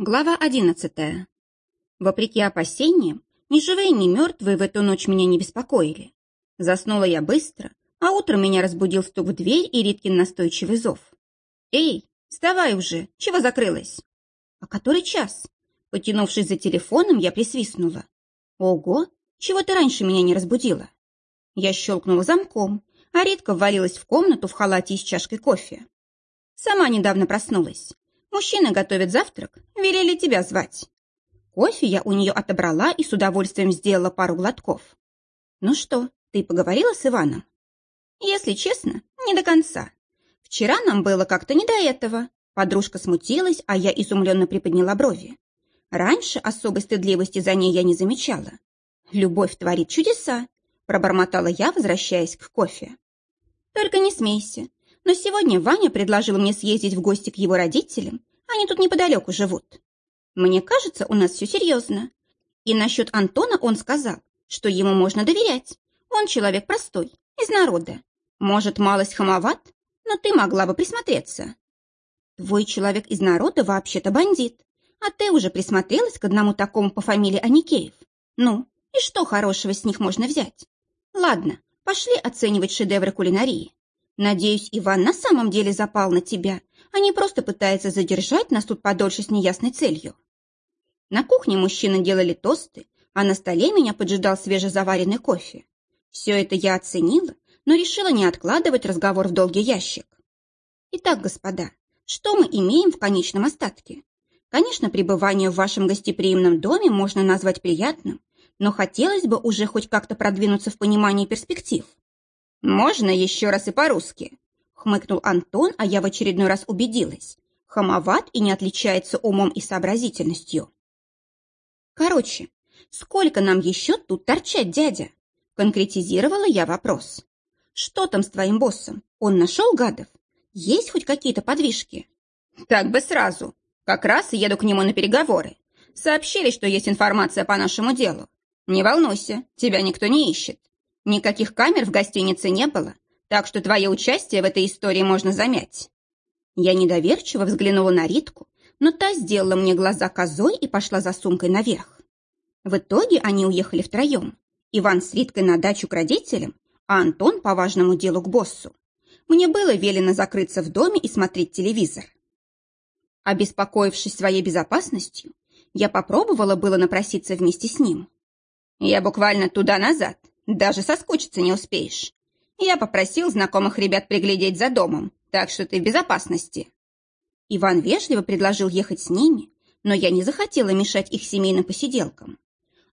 Глава одиннадцатая. Вопреки опасениям, ни живые, ни мертвые в эту ночь меня не беспокоили. Заснула я быстро, а утром меня разбудил стук в дверь и Риткин настойчивый зов. «Эй, вставай уже! Чего закрылась?» «А который час?» Потянувшись за телефоном, я присвистнула. «Ого! Чего ты раньше меня не разбудила?» Я щелкнула замком, а Ритка ввалилась в комнату в халате и с чашкой кофе. Сама недавно проснулась. Мужчины готовят завтрак, велели тебя звать. Кофе я у нее отобрала и с удовольствием сделала пару глотков. Ну что, ты поговорила с Иваном? Если честно, не до конца. Вчера нам было как-то не до этого. Подружка смутилась, а я изумленно приподняла брови. Раньше особой стыдливости за ней я не замечала. Любовь творит чудеса, пробормотала я, возвращаясь к кофе. Только не смейся. Но сегодня Ваня предложил мне съездить в гости к его родителям. Они тут неподалеку живут. Мне кажется, у нас все серьезно. И насчет Антона он сказал, что ему можно доверять. Он человек простой, из народа. Может, малость хамоват, но ты могла бы присмотреться. Твой человек из народа вообще-то бандит. А ты уже присмотрелась к одному такому по фамилии Аникеев. Ну, и что хорошего с них можно взять? Ладно, пошли оценивать шедевры кулинарии. Надеюсь, Иван на самом деле запал на тебя, а не просто пытается задержать нас тут подольше с неясной целью. На кухне мужчины делали тосты, а на столе меня поджидал свежезаваренный кофе. Все это я оценила, но решила не откладывать разговор в долгий ящик. Итак, господа, что мы имеем в конечном остатке? Конечно, пребывание в вашем гостеприимном доме можно назвать приятным, но хотелось бы уже хоть как-то продвинуться в понимании перспектив. «Можно еще раз и по-русски?» — хмыкнул Антон, а я в очередной раз убедилась. Хамоват и не отличается умом и сообразительностью. «Короче, сколько нам еще тут торчать, дядя?» — конкретизировала я вопрос. «Что там с твоим боссом? Он нашел гадов? Есть хоть какие-то подвижки?» «Так бы сразу. Как раз еду к нему на переговоры. Сообщили, что есть информация по нашему делу. Не волнуйся, тебя никто не ищет. Никаких камер в гостинице не было, так что твое участие в этой истории можно замять». Я недоверчиво взглянула на Ритку, но та сделала мне глаза козой и пошла за сумкой наверх. В итоге они уехали втроем. Иван с Риткой на дачу к родителям, а Антон по важному делу к боссу. Мне было велено закрыться в доме и смотреть телевизор. Обеспокоившись своей безопасностью, я попробовала было напроситься вместе с ним. Я буквально туда-назад даже соскучиться не успеешь. Я попросил знакомых ребят приглядеть за домом, так что ты в безопасности. Иван вежливо предложил ехать с ними, но я не захотела мешать их семейным посиделкам.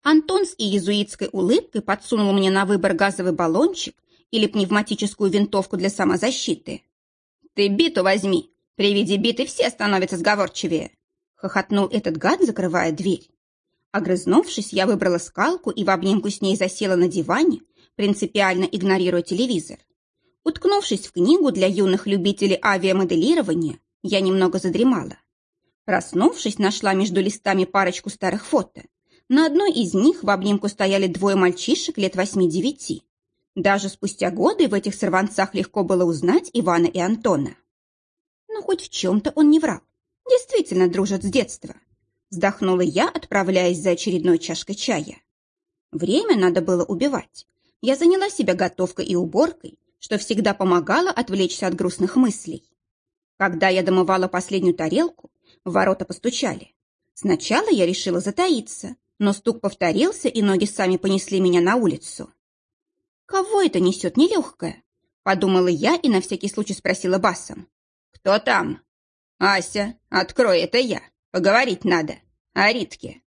Антон с иезуитской улыбкой подсунул мне на выбор газовый баллончик или пневматическую винтовку для самозащиты. «Ты биту возьми! При виде биты все становятся сговорчивее!» хохотнул этот гад, закрывая дверь. Огрызнувшись, я выбрала скалку и в обнимку с ней засела на диване, принципиально игнорируя телевизор. Уткнувшись в книгу для юных любителей авиамоделирования, я немного задремала. Проснувшись, нашла между листами парочку старых фото. На одной из них в обнимку стояли двое мальчишек лет восьми-девяти. Даже спустя годы в этих сорванцах легко было узнать Ивана и Антона. Но хоть в чем-то он не врал. Действительно дружат с детства. Вздохнула я, отправляясь за очередной чашкой чая. Время надо было убивать. Я заняла себя готовкой и уборкой, что всегда помогало отвлечься от грустных мыслей. Когда я домывала последнюю тарелку, в ворота постучали. Сначала я решила затаиться, но стук повторился, и ноги сами понесли меня на улицу. «Кого это несет нелегкое?» — подумала я и на всякий случай спросила басом. «Кто там?» «Ася, открой, это я. Поговорить надо. О Ритке.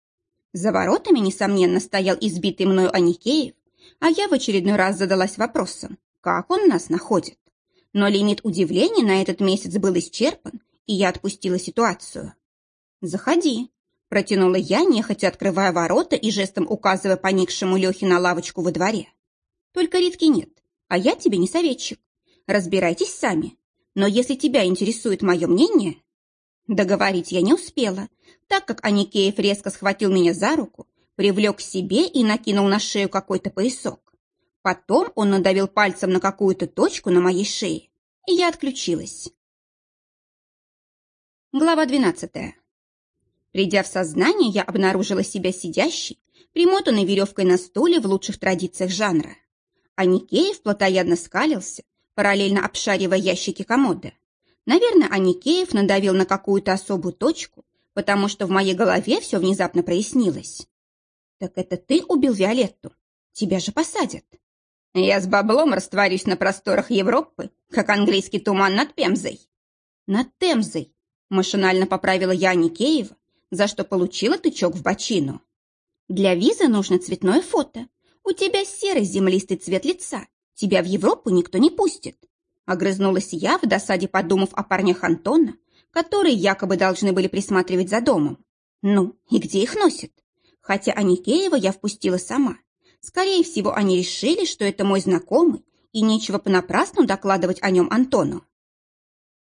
За воротами, несомненно, стоял избитый мною Аникеев, а я в очередной раз задалась вопросом, как он нас находит. Но лимит удивления на этот месяц был исчерпан, и я отпустила ситуацию. «Заходи», — протянула я, нехотя открывая ворота и жестом указывая поникшему Лехе на лавочку во дворе. «Только Ритки нет, а я тебе не советчик. Разбирайтесь сами. Но если тебя интересует мое мнение...» Договорить я не успела, так как Аникеев резко схватил меня за руку, привлек к себе и накинул на шею какой-то поясок. Потом он надавил пальцем на какую-то точку на моей шее, и я отключилась. Глава двенадцатая. Придя в сознание, я обнаружила себя сидящей, примотанной веревкой на стуле в лучших традициях жанра. А плотоядно скалился, параллельно обшаривая ящики комода. Наверное, Аникеев надавил на какую-то особую точку, потому что в моей голове все внезапно прояснилось. «Так это ты убил Виолетту? Тебя же посадят». «Я с баблом растворюсь на просторах Европы, как английский туман над Пемзой». «Над Темзой», — машинально поправила я Аникеева, за что получила тычок в бочину. «Для визы нужно цветное фото. У тебя серый землистый цвет лица. Тебя в Европу никто не пустит». Огрызнулась я, в досаде подумав о парнях Антона, которые якобы должны были присматривать за домом. Ну, и где их носят? Хотя Аникеева я впустила сама. Скорее всего, они решили, что это мой знакомый, и нечего понапрасну докладывать о нем Антону.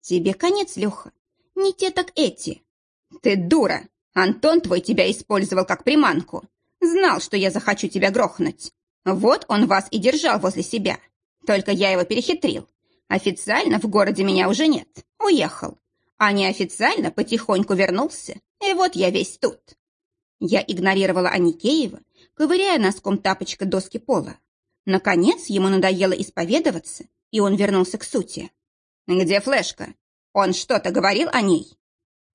Тебе конец, Леха. Не те, так эти. Ты дура! Антон твой тебя использовал как приманку. Знал, что я захочу тебя грохнуть. Вот он вас и держал возле себя. Только я его перехитрил. Официально в городе меня уже нет. Уехал. А неофициально потихоньку вернулся. И вот я весь тут. Я игнорировала Аникеева, ковыряя носком тапочка доски пола. Наконец ему надоело исповедоваться, и он вернулся к сути. «Где флешка? Он что-то говорил о ней?»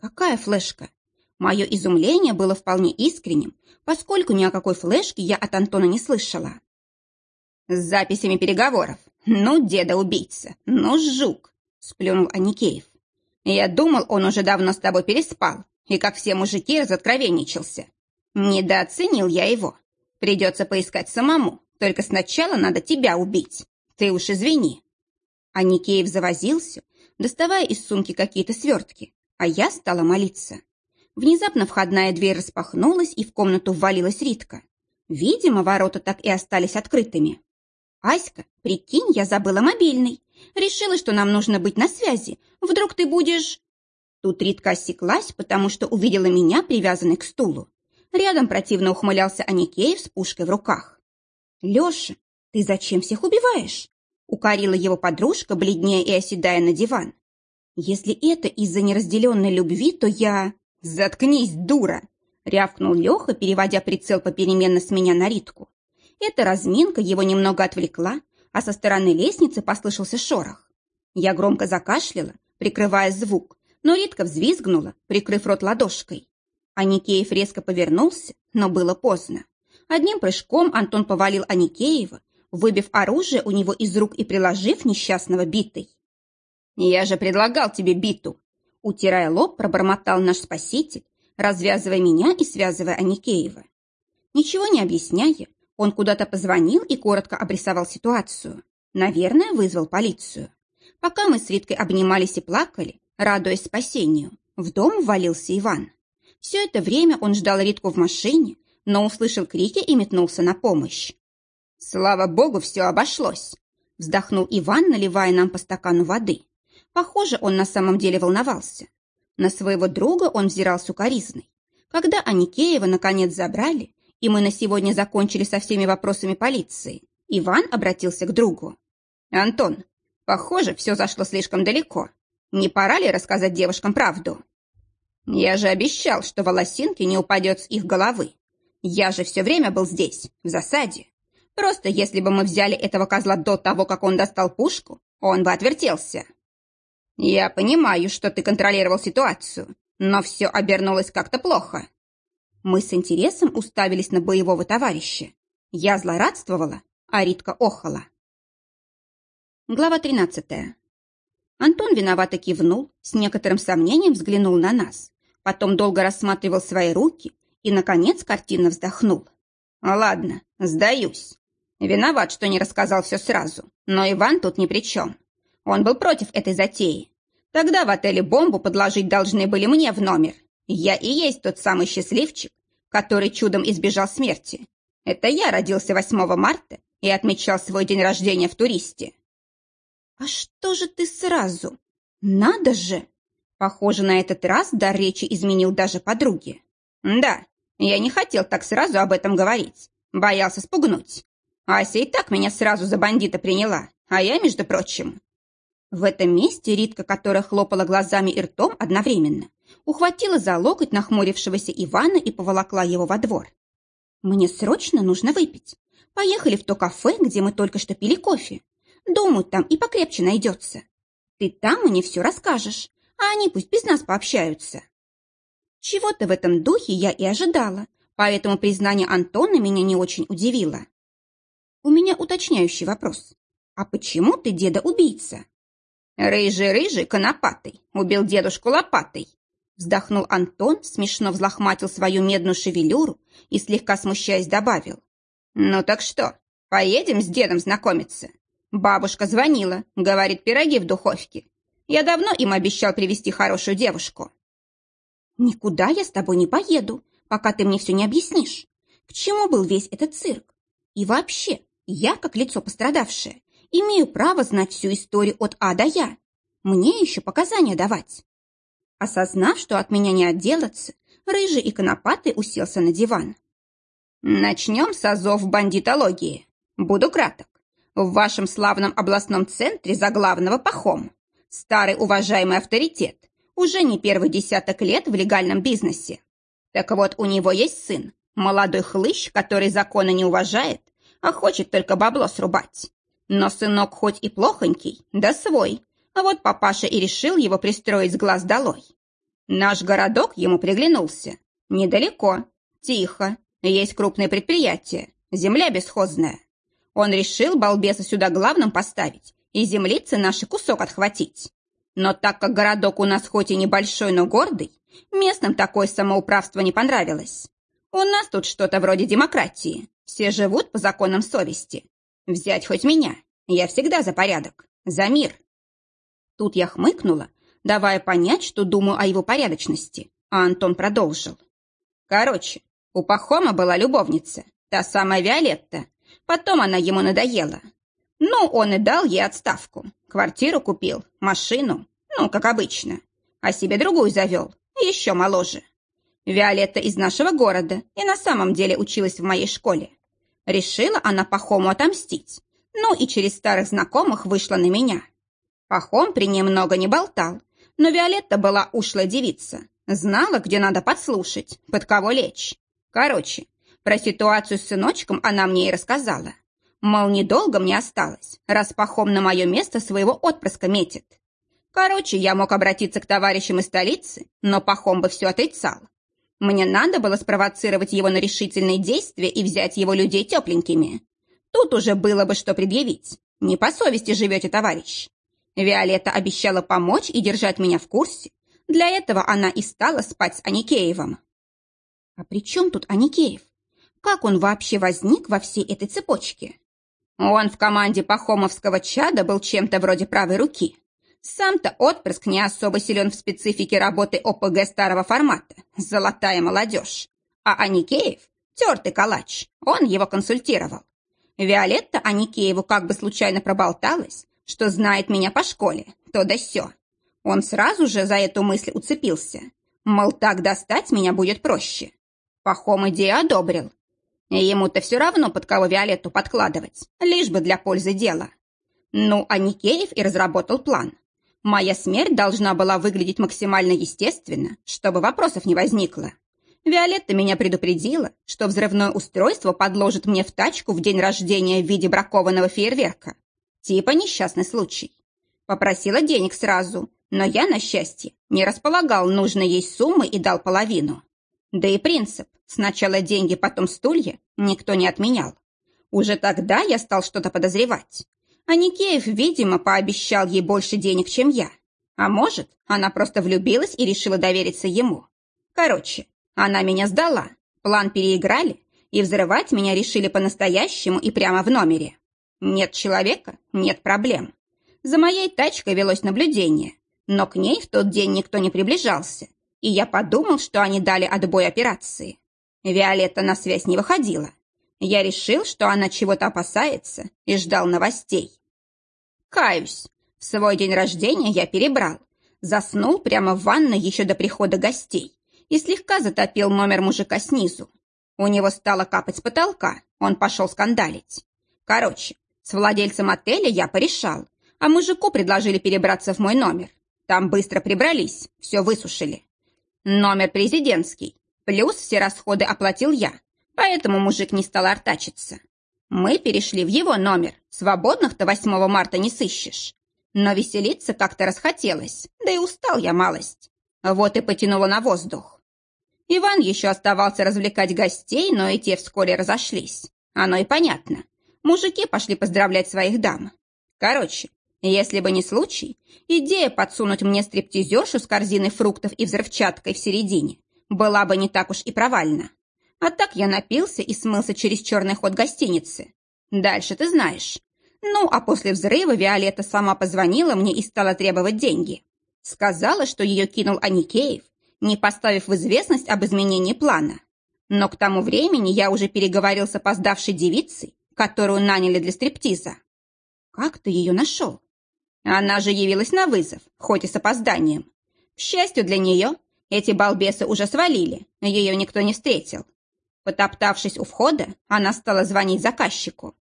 «Какая флешка?» Мое изумление было вполне искренним, поскольку ни о какой флешке я от Антона не слышала. «С записями переговоров. Ну, деда-убийца, ну, жук!» — сплюнул Аникеев. «Я думал, он уже давно с тобой переспал, и, как все мужики, разоткровенничался. Недооценил я его. Придется поискать самому, только сначала надо тебя убить. Ты уж извини». Аникеев завозился, доставая из сумки какие-то свертки, а я стала молиться. Внезапно входная дверь распахнулась, и в комнату ввалилась Ритка. Видимо, ворота так и остались открытыми. «Аська, прикинь, я забыла мобильный. Решила, что нам нужно быть на связи. Вдруг ты будешь...» Тут Ритка осеклась, потому что увидела меня, привязанной к стулу. Рядом противно ухмылялся Аникеев с пушкой в руках. «Леша, ты зачем всех убиваешь?» Укорила его подружка, бледнее и оседая на диван. «Если это из-за неразделенной любви, то я...» «Заткнись, дура!» — рявкнул Леха, переводя прицел попеременно с меня на Ритку. Эта разминка его немного отвлекла, а со стороны лестницы послышался шорох. Я громко закашляла, прикрывая звук, но Ритка взвизгнула, прикрыв рот ладошкой. Аникеев резко повернулся, но было поздно. Одним прыжком Антон повалил Аникеева, выбив оружие у него из рук и приложив несчастного битой. «Я же предлагал тебе биту!» Утирая лоб, пробормотал наш спаситель, развязывая меня и связывая Аникеева. Ничего не объясняя, он куда-то позвонил и коротко обрисовал ситуацию. Наверное, вызвал полицию. Пока мы с Риткой обнимались и плакали, радуясь спасению, в дом ввалился Иван. Все это время он ждал Ритку в машине, но услышал крики и метнулся на помощь. «Слава богу, все обошлось!» Вздохнул Иван, наливая нам по стакану воды. Похоже, он на самом деле волновался. На своего друга он взирал сукоризной. Когда Аникеева наконец забрали, и мы на сегодня закончили со всеми вопросами полиции, Иван обратился к другу. «Антон, похоже, все зашло слишком далеко. Не пора ли рассказать девушкам правду?» «Я же обещал, что волосинки не упадет с их головы. Я же все время был здесь, в засаде. Просто если бы мы взяли этого козла до того, как он достал пушку, он бы отвертелся». «Я понимаю, что ты контролировал ситуацию, но все обернулось как-то плохо». Мы с интересом уставились на боевого товарища. Я злорадствовала, а Ритка охала. Глава 13. Антон виновато кивнул, с некоторым сомнением взглянул на нас, потом долго рассматривал свои руки и, наконец, картинно вздохнул. «Ладно, сдаюсь. Виноват, что не рассказал все сразу, но Иван тут ни при чем. Он был против этой затеи. Тогда в отеле бомбу подложить должны были мне в номер. Я и есть тот самый счастливчик, который чудом избежал смерти. Это я родился 8 марта и отмечал свой день рождения в туристе. А что же ты сразу? Надо же! Похоже, на этот раз дар речи изменил даже подруге. Да, я не хотел так сразу об этом говорить. Боялся спугнуть. Ася и так меня сразу за бандита приняла, а я, между прочим, в этом месте Ритка, которая хлопала глазами и ртом одновременно, ухватила за локоть нахмурившегося Ивана и поволокла его во двор. «Мне срочно нужно выпить. Поехали в то кафе, где мы только что пили кофе. Думаю, там и покрепче найдется. Ты там мне все расскажешь, а они пусть без нас пообщаются». Чего-то в этом духе я и ожидала, поэтому признание Антона меня не очень удивило. У меня уточняющий вопрос. А почему ты деда-убийца? Рыжий-рыжий, конопатый, убил дедушку лопатой. Вздохнул Антон, смешно взлохматил свою медную шевелюру и, слегка смущаясь, добавил. «Ну так что, поедем с дедом знакомиться?» Бабушка звонила, говорит, пироги в духовке. Я давно им обещал привести хорошую девушку. Никуда я с тобой не поеду, пока ты мне все не объяснишь. К чему был весь этот цирк? И вообще, я, как лицо пострадавшее, имею право знать всю историю от А до Я. Мне еще показания давать. Осознав, что от меня не отделаться, рыжий и конопатый уселся на диван. Начнем с азов бандитологии. Буду краток. В вашем славном областном центре за главного пахом. Старый уважаемый авторитет. Уже не первый десяток лет в легальном бизнесе. Так вот, у него есть сын, молодой хлыщ, который законы не уважает, а хочет только бабло срубать. Но сынок хоть и плохонький, да свой, вот папаша и решил его пристроить с глаз долой. Наш городок ему приглянулся. Недалеко, тихо, есть крупные предприятия, земля бесхозная. Он решил балбеса сюда главным поставить и землицы наши кусок отхватить. Но так как городок у нас хоть и небольшой, но гордый, местным такое самоуправство не понравилось. У нас тут что-то вроде демократии. Все живут по законам совести. Взять хоть меня. Я всегда за порядок, за мир. Тут я хмыкнула, давая понять, что думаю о его порядочности, а Антон продолжил. Короче, у Пахома была любовница, та самая Виолетта. Потом она ему надоела. Ну, он и дал ей отставку. Квартиру купил, машину, ну, как обычно. А себе другую завел, еще моложе. Виолетта из нашего города и на самом деле училась в моей школе. Решила она Пахому отомстить. Ну и через старых знакомых вышла на меня. Пахом при ней много не болтал, но Виолетта была ушлая девица. Знала, где надо подслушать, под кого лечь. Короче, про ситуацию с сыночком она мне и рассказала. Мол, недолго мне осталось, раз Пахом на мое место своего отпрыска метит. Короче, я мог обратиться к товарищам из столицы, но Пахом бы все отрицал. Мне надо было спровоцировать его на решительные действия и взять его людей тепленькими. Тут уже было бы что предъявить. Не по совести живете, товарищ. Виолетта обещала помочь и держать меня в курсе. Для этого она и стала спать с Аникеевым. А при чем тут Аникеев? Как он вообще возник во всей этой цепочке? Он в команде Пахомовского чада был чем-то вроде правой руки. Сам-то отпрыск не особо силен в специфике работы ОПГ старого формата. Золотая молодежь. А Аникеев – тертый калач. Он его консультировал. Виолетта Аникееву как бы случайно проболталась, что знает меня по школе, то да сё. Он сразу же за эту мысль уцепился. Мол, так достать меня будет проще. Пахом идею одобрил. Ему-то все равно, под кого Виолетту подкладывать, лишь бы для пользы дела. Ну, а Никеев и разработал план. Моя смерть должна была выглядеть максимально естественно, чтобы вопросов не возникло. Виолетта меня предупредила, что взрывное устройство подложит мне в тачку в день рождения в виде бракованного фейерверка. Типа несчастный случай. Попросила денег сразу, но я, на счастье, не располагал нужной ей суммы и дал половину. Да и принцип «сначала деньги, потом стулья» никто не отменял. Уже тогда я стал что-то подозревать. А Никеев, видимо, пообещал ей больше денег, чем я. А может, она просто влюбилась и решила довериться ему. Короче, она меня сдала, план переиграли, и взрывать меня решили по-настоящему и прямо в номере. Нет человека – нет проблем. За моей тачкой велось наблюдение, но к ней в тот день никто не приближался, и я подумал, что они дали отбой операции. Виолетта на связь не выходила. Я решил, что она чего-то опасается, и ждал новостей. Каюсь, в свой день рождения я перебрал. Заснул прямо в ванной еще до прихода гостей и слегка затопил номер мужика снизу. У него стало капать с потолка, он пошел скандалить. Короче, с владельцем отеля я порешал, а мужику предложили перебраться в мой номер. Там быстро прибрались, все высушили. Номер президентский. Плюс все расходы оплатил я, поэтому мужик не стал артачиться. Мы перешли в его номер. Свободных-то 8 марта не сыщешь. Но веселиться как-то расхотелось, да и устал я малость. Вот и потянуло на воздух. Иван еще оставался развлекать гостей, но и те вскоре разошлись. Оно и понятно. Мужики пошли поздравлять своих дам. Короче, если бы не случай, идея подсунуть мне стриптизершу с корзиной фруктов и взрывчаткой в середине была бы не так уж и провальна. А так я напился и смылся через черный ход гостиницы. Дальше ты знаешь. Ну, а после взрыва Виолетта сама позвонила мне и стала требовать деньги. Сказала, что ее кинул Аникеев, не поставив в известность об изменении плана. Но к тому времени я уже переговорил с опоздавшей девицей, которую наняли для стриптиза. Как ты ее нашел? Она же явилась на вызов, хоть и с опозданием. К счастью для нее, эти балбесы уже свалили, ее никто не встретил. Потоптавшись у входа, она стала звонить заказчику.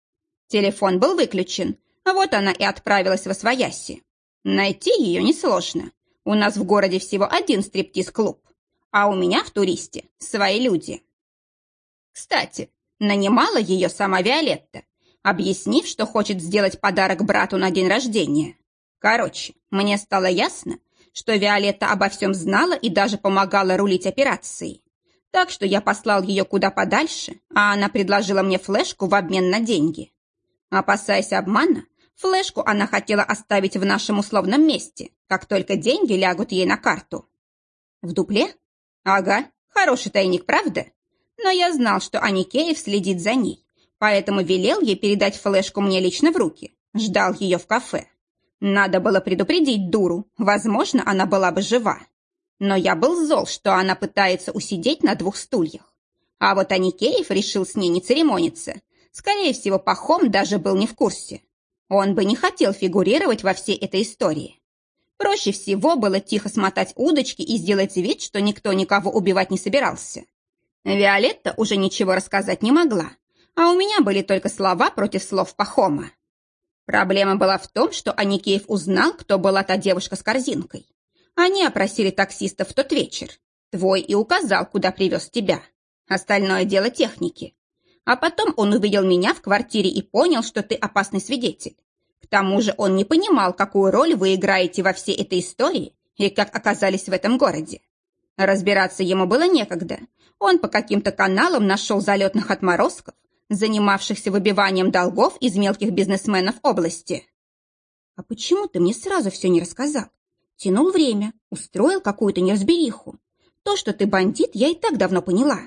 Телефон был выключен, а вот она и отправилась во свояси. Найти ее несложно. У нас в городе всего один стриптиз-клуб, а у меня в туристе свои люди. Кстати, нанимала ее сама Виолетта, объяснив, что хочет сделать подарок брату на день рождения. Короче, мне стало ясно, что Виолетта обо всем знала и даже помогала рулить операцией. Так что я послал ее куда подальше, а она предложила мне флешку в обмен на деньги. Опасаясь обмана, флешку она хотела оставить в нашем условном месте, как только деньги лягут ей на карту. В дупле? Ага, хороший тайник, правда? Но я знал, что Аникеев следит за ней, поэтому велел ей передать флешку мне лично в руки. Ждал ее в кафе. Надо было предупредить дуру, возможно, она была бы жива. Но я был зол, что она пытается усидеть на двух стульях. А вот Аникеев решил с ней не церемониться. Скорее всего, Пахом даже был не в курсе. Он бы не хотел фигурировать во всей этой истории. Проще всего было тихо смотать удочки и сделать вид, что никто никого убивать не собирался. Виолетта уже ничего рассказать не могла, а у меня были только слова против слов Пахома. Проблема была в том, что Аникеев узнал, кто была та девушка с корзинкой. Они опросили таксиста в тот вечер. Твой и указал, куда привез тебя. Остальное дело техники. А потом он увидел меня в квартире и понял, что ты опасный свидетель. К тому же он не понимал, какую роль вы играете во всей этой истории и как оказались в этом городе. Разбираться ему было некогда. Он по каким-то каналам нашел залетных отморозков, занимавшихся выбиванием долгов из мелких бизнесменов области. «А почему ты мне сразу все не рассказал? Тянул время, устроил какую-то неразбериху. То, что ты бандит, я и так давно поняла».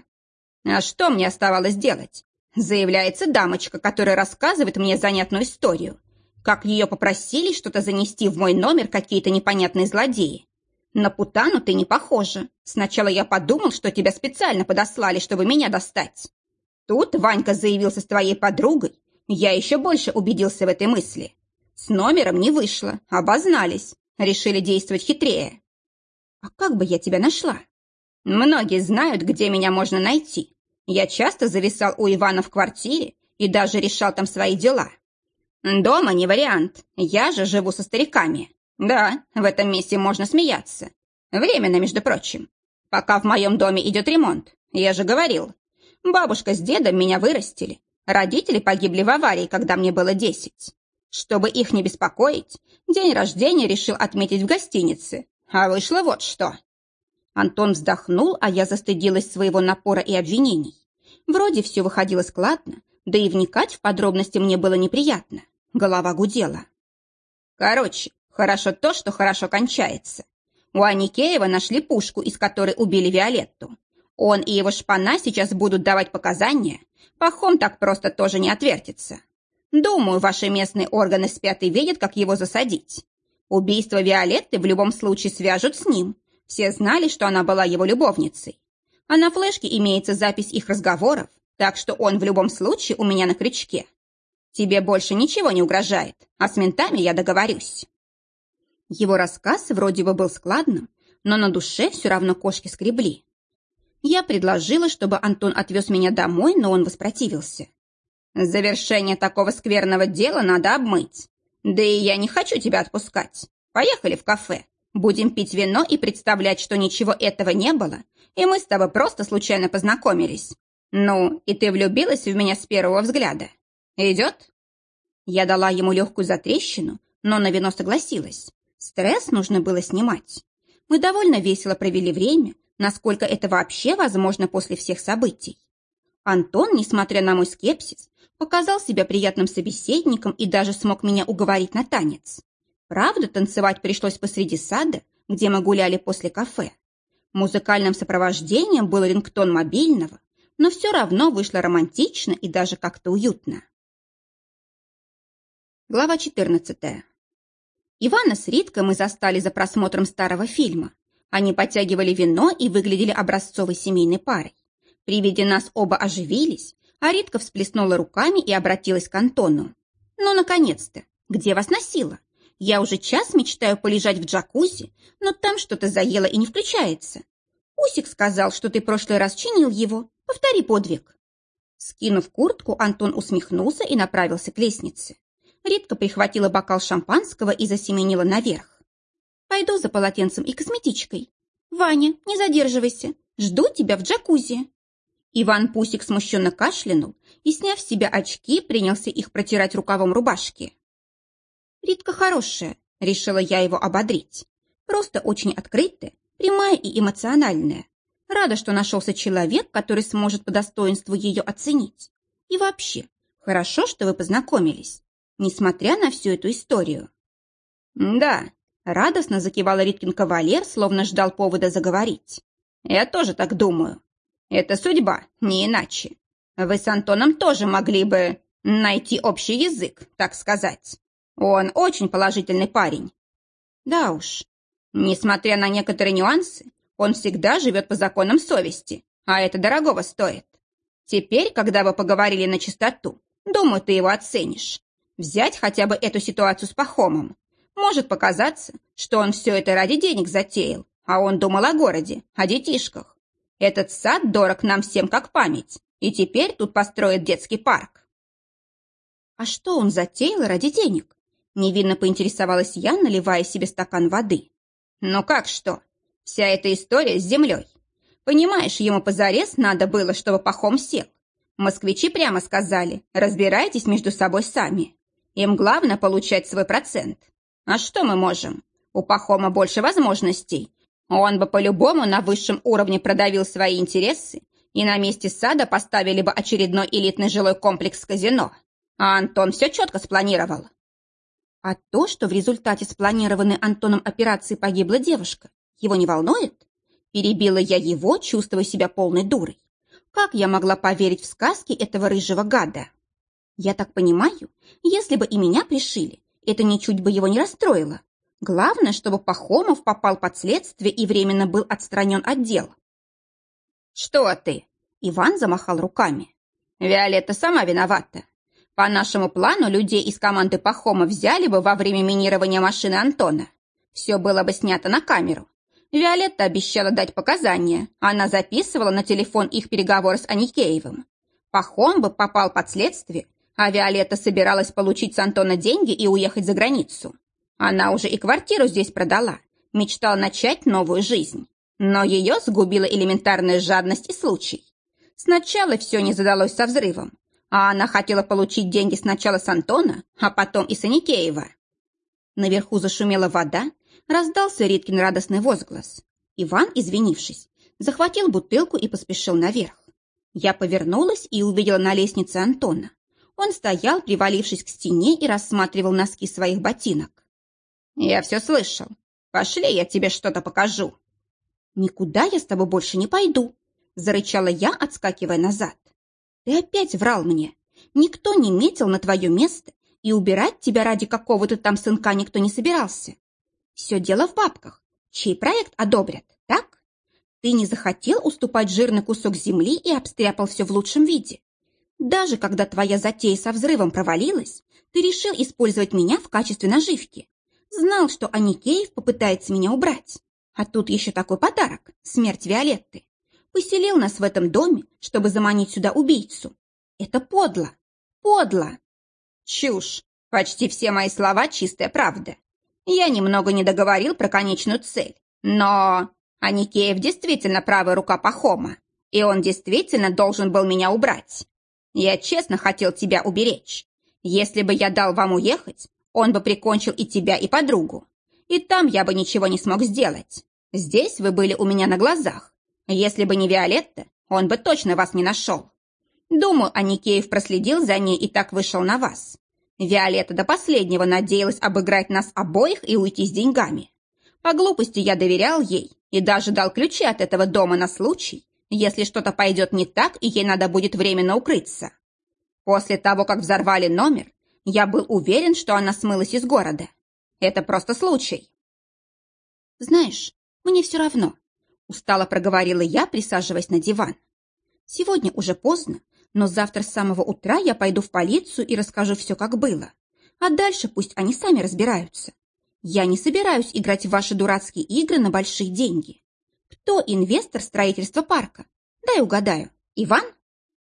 «А что мне оставалось делать?» Заявляется дамочка, которая рассказывает мне занятную историю. Как ее попросили что-то занести в мой номер какие-то непонятные злодеи. На путану ты не похожа. Сначала я подумал, что тебя специально подослали, чтобы меня достать. Тут Ванька заявился с твоей подругой. Я еще больше убедился в этой мысли. С номером не вышло, обознались. Решили действовать хитрее. А как бы я тебя нашла? Многие знают, где меня можно найти. Я часто зависал у Ивана в квартире и даже решал там свои дела. Дома не вариант. Я же живу со стариками. Да, в этом месте можно смеяться. Временно, между прочим. Пока в моем доме идет ремонт. Я же говорил, Бабушка с дедом меня вырастили. Родители погибли в аварии, когда мне было десять. Чтобы их не беспокоить, день рождения решил отметить в гостинице. А вышло вот что. Антон вздохнул, а я застыдилась своего напора и обвинений. Вроде все выходило складно, да и вникать в подробности мне было неприятно. Голова гудела. Короче, хорошо то, что хорошо кончается. У Аникеева нашли пушку, из которой убили Виолетту. Он и его шпана сейчас будут давать показания. Пахом так просто тоже не отвертится. Думаю, ваши местные органы спят и видят, как его засадить. Убийство Виолетты в любом случае свяжут с ним. Все знали, что она была его любовницей. А на флешке имеется запись их разговоров, так что он в любом случае у меня на крючке. Тебе больше ничего не угрожает, а с ментами я договорюсь. Его рассказ вроде бы был складным, но на душе все равно кошки скребли. Я предложила, чтобы Антон отвез меня домой, но он воспротивился. «Завершение такого скверного дела надо обмыть. Да и я не хочу тебя отпускать. Поехали в кафе. Будем пить вино и представлять, что ничего этого не было, и мы с тобой просто случайно познакомились. Ну, и ты влюбилась в меня с первого взгляда. Идет?» Я дала ему легкую затрещину, но на вино согласилась. Стресс нужно было снимать. Мы довольно весело провели время, насколько это вообще возможно после всех событий. Антон, несмотря на мой скепсис, показал себя приятным собеседником и даже смог меня уговорить на танец. Правда, танцевать пришлось посреди сада, где мы гуляли после кафе. Музыкальным сопровождением был рингтон мобильного, но все равно вышло романтично и даже как-то уютно. Глава 14. Ивана с Риткой мы застали за просмотром старого фильма. Они подтягивали вино и выглядели образцовой семейной парой. При виде нас оба оживились, а Ритка всплеснула руками и обратилась к Антону. «Ну, наконец-то! Где вас носило? Я уже час мечтаю полежать в джакузи, но там что-то заело и не включается. Усик сказал, что ты прошлый раз чинил его. Повтори подвиг». Скинув куртку, Антон усмехнулся и направился к лестнице. Ритка прихватила бокал шампанского и засеменила наверх. «Пойду за полотенцем и косметичкой. Ваня, не задерживайся. Жду тебя в джакузи». Иван Пусик смущенно кашлянул и, сняв с себя очки, принялся их протирать рукавом рубашки. Ритка хорошая, решила я его ободрить. Просто очень открытая, прямая и эмоциональная. Рада, что нашелся человек, который сможет по достоинству ее оценить. И вообще, хорошо, что вы познакомились, несмотря на всю эту историю. Да, радостно закивала Риткин кавалер, словно ждал повода заговорить. Я тоже так думаю. Это судьба, не иначе. Вы с Антоном тоже могли бы найти общий язык, так сказать. Он очень положительный парень. Да уж. Несмотря на некоторые нюансы, он всегда живет по законам совести, а это дорогого стоит. Теперь, когда вы поговорили на чистоту, думаю, ты его оценишь. Взять хотя бы эту ситуацию с Пахомом. Может показаться, что он все это ради денег затеял, а он думал о городе, о детишках. Этот сад дорог нам всем как память, и теперь тут построят детский парк. А что он затеял ради денег? Невинно поинтересовалась я, наливая себе стакан воды. «Ну как что? Вся эта история с землей. Понимаешь, ему позарез надо было, чтобы Пахом сел. Москвичи прямо сказали, разбирайтесь между собой сами. Им главное получать свой процент. А что мы можем? У Пахома больше возможностей. Он бы по-любому на высшем уровне продавил свои интересы, и на месте сада поставили бы очередной элитный жилой комплекс казино. А Антон все четко спланировал. А то, что в результате спланированной Антоном операции погибла девушка, его не волнует? Перебила я его, чувствуя себя полной дурой. Как я могла поверить в сказки этого рыжего гада? Я так понимаю, если бы и меня пришили, это ничуть бы его не расстроило. Главное, чтобы Пахомов попал под следствие и временно был отстранен от дела. «Что ты?» Иван замахал руками. «Виолетта сама виновата. По нашему плану людей из команды Пахома взяли бы во время минирования машины Антона. Все было бы снято на камеру. Виолетта обещала дать показания. Она записывала на телефон их переговоры с Аникеевым. Пахом бы попал под следствие, а Виолетта собиралась получить с Антона деньги и уехать за границу. Она уже и квартиру здесь продала, мечтала начать новую жизнь. Но ее сгубила элементарная жадность и случай. Сначала все не задалось со взрывом, а она хотела получить деньги сначала с Антона, а потом и с Аникеева. Наверху зашумела вода, раздался Риткин радостный возглас. Иван, извинившись, захватил бутылку и поспешил наверх. Я повернулась и увидела на лестнице Антона. Он стоял, привалившись к стене и рассматривал носки своих ботинок. «Я все слышал. Пошли, я тебе что-то покажу». «Никуда я с тобой больше не пойду», — зарычала я, отскакивая назад. Ты опять врал мне. Никто не метил на твое место, и убирать тебя ради какого-то там сынка никто не собирался. Все дело в бабках, чей проект одобрят, так? Ты не захотел уступать жирный кусок земли и обстряпал все в лучшем виде. Даже когда твоя затея со взрывом провалилась, ты решил использовать меня в качестве наживки. Знал, что Аникеев попытается меня убрать. А тут еще такой подарок – смерть Виолетты поселил нас в этом доме, чтобы заманить сюда убийцу. Это подло, подло. Чушь. Почти все мои слова – чистая правда. Я немного не договорил про конечную цель, но Аникеев действительно правая рука Пахома, и он действительно должен был меня убрать. Я честно хотел тебя уберечь. Если бы я дал вам уехать, он бы прикончил и тебя, и подругу. И там я бы ничего не смог сделать. Здесь вы были у меня на глазах. Если бы не Виолетта, он бы точно вас не нашел. Думаю, Аникеев проследил за ней и так вышел на вас. Виолетта до последнего надеялась обыграть нас обоих и уйти с деньгами. По глупости я доверял ей и даже дал ключи от этого дома на случай, если что-то пойдет не так и ей надо будет временно укрыться. После того, как взорвали номер, я был уверен, что она смылась из города. Это просто случай. Знаешь, мне все равно. Устало проговорила я, присаживаясь на диван. Сегодня уже поздно, но завтра с самого утра я пойду в полицию и расскажу все, как было. А дальше пусть они сами разбираются. Я не собираюсь играть в ваши дурацкие игры на большие деньги. Кто инвестор строительства парка? Дай угадаю. Иван?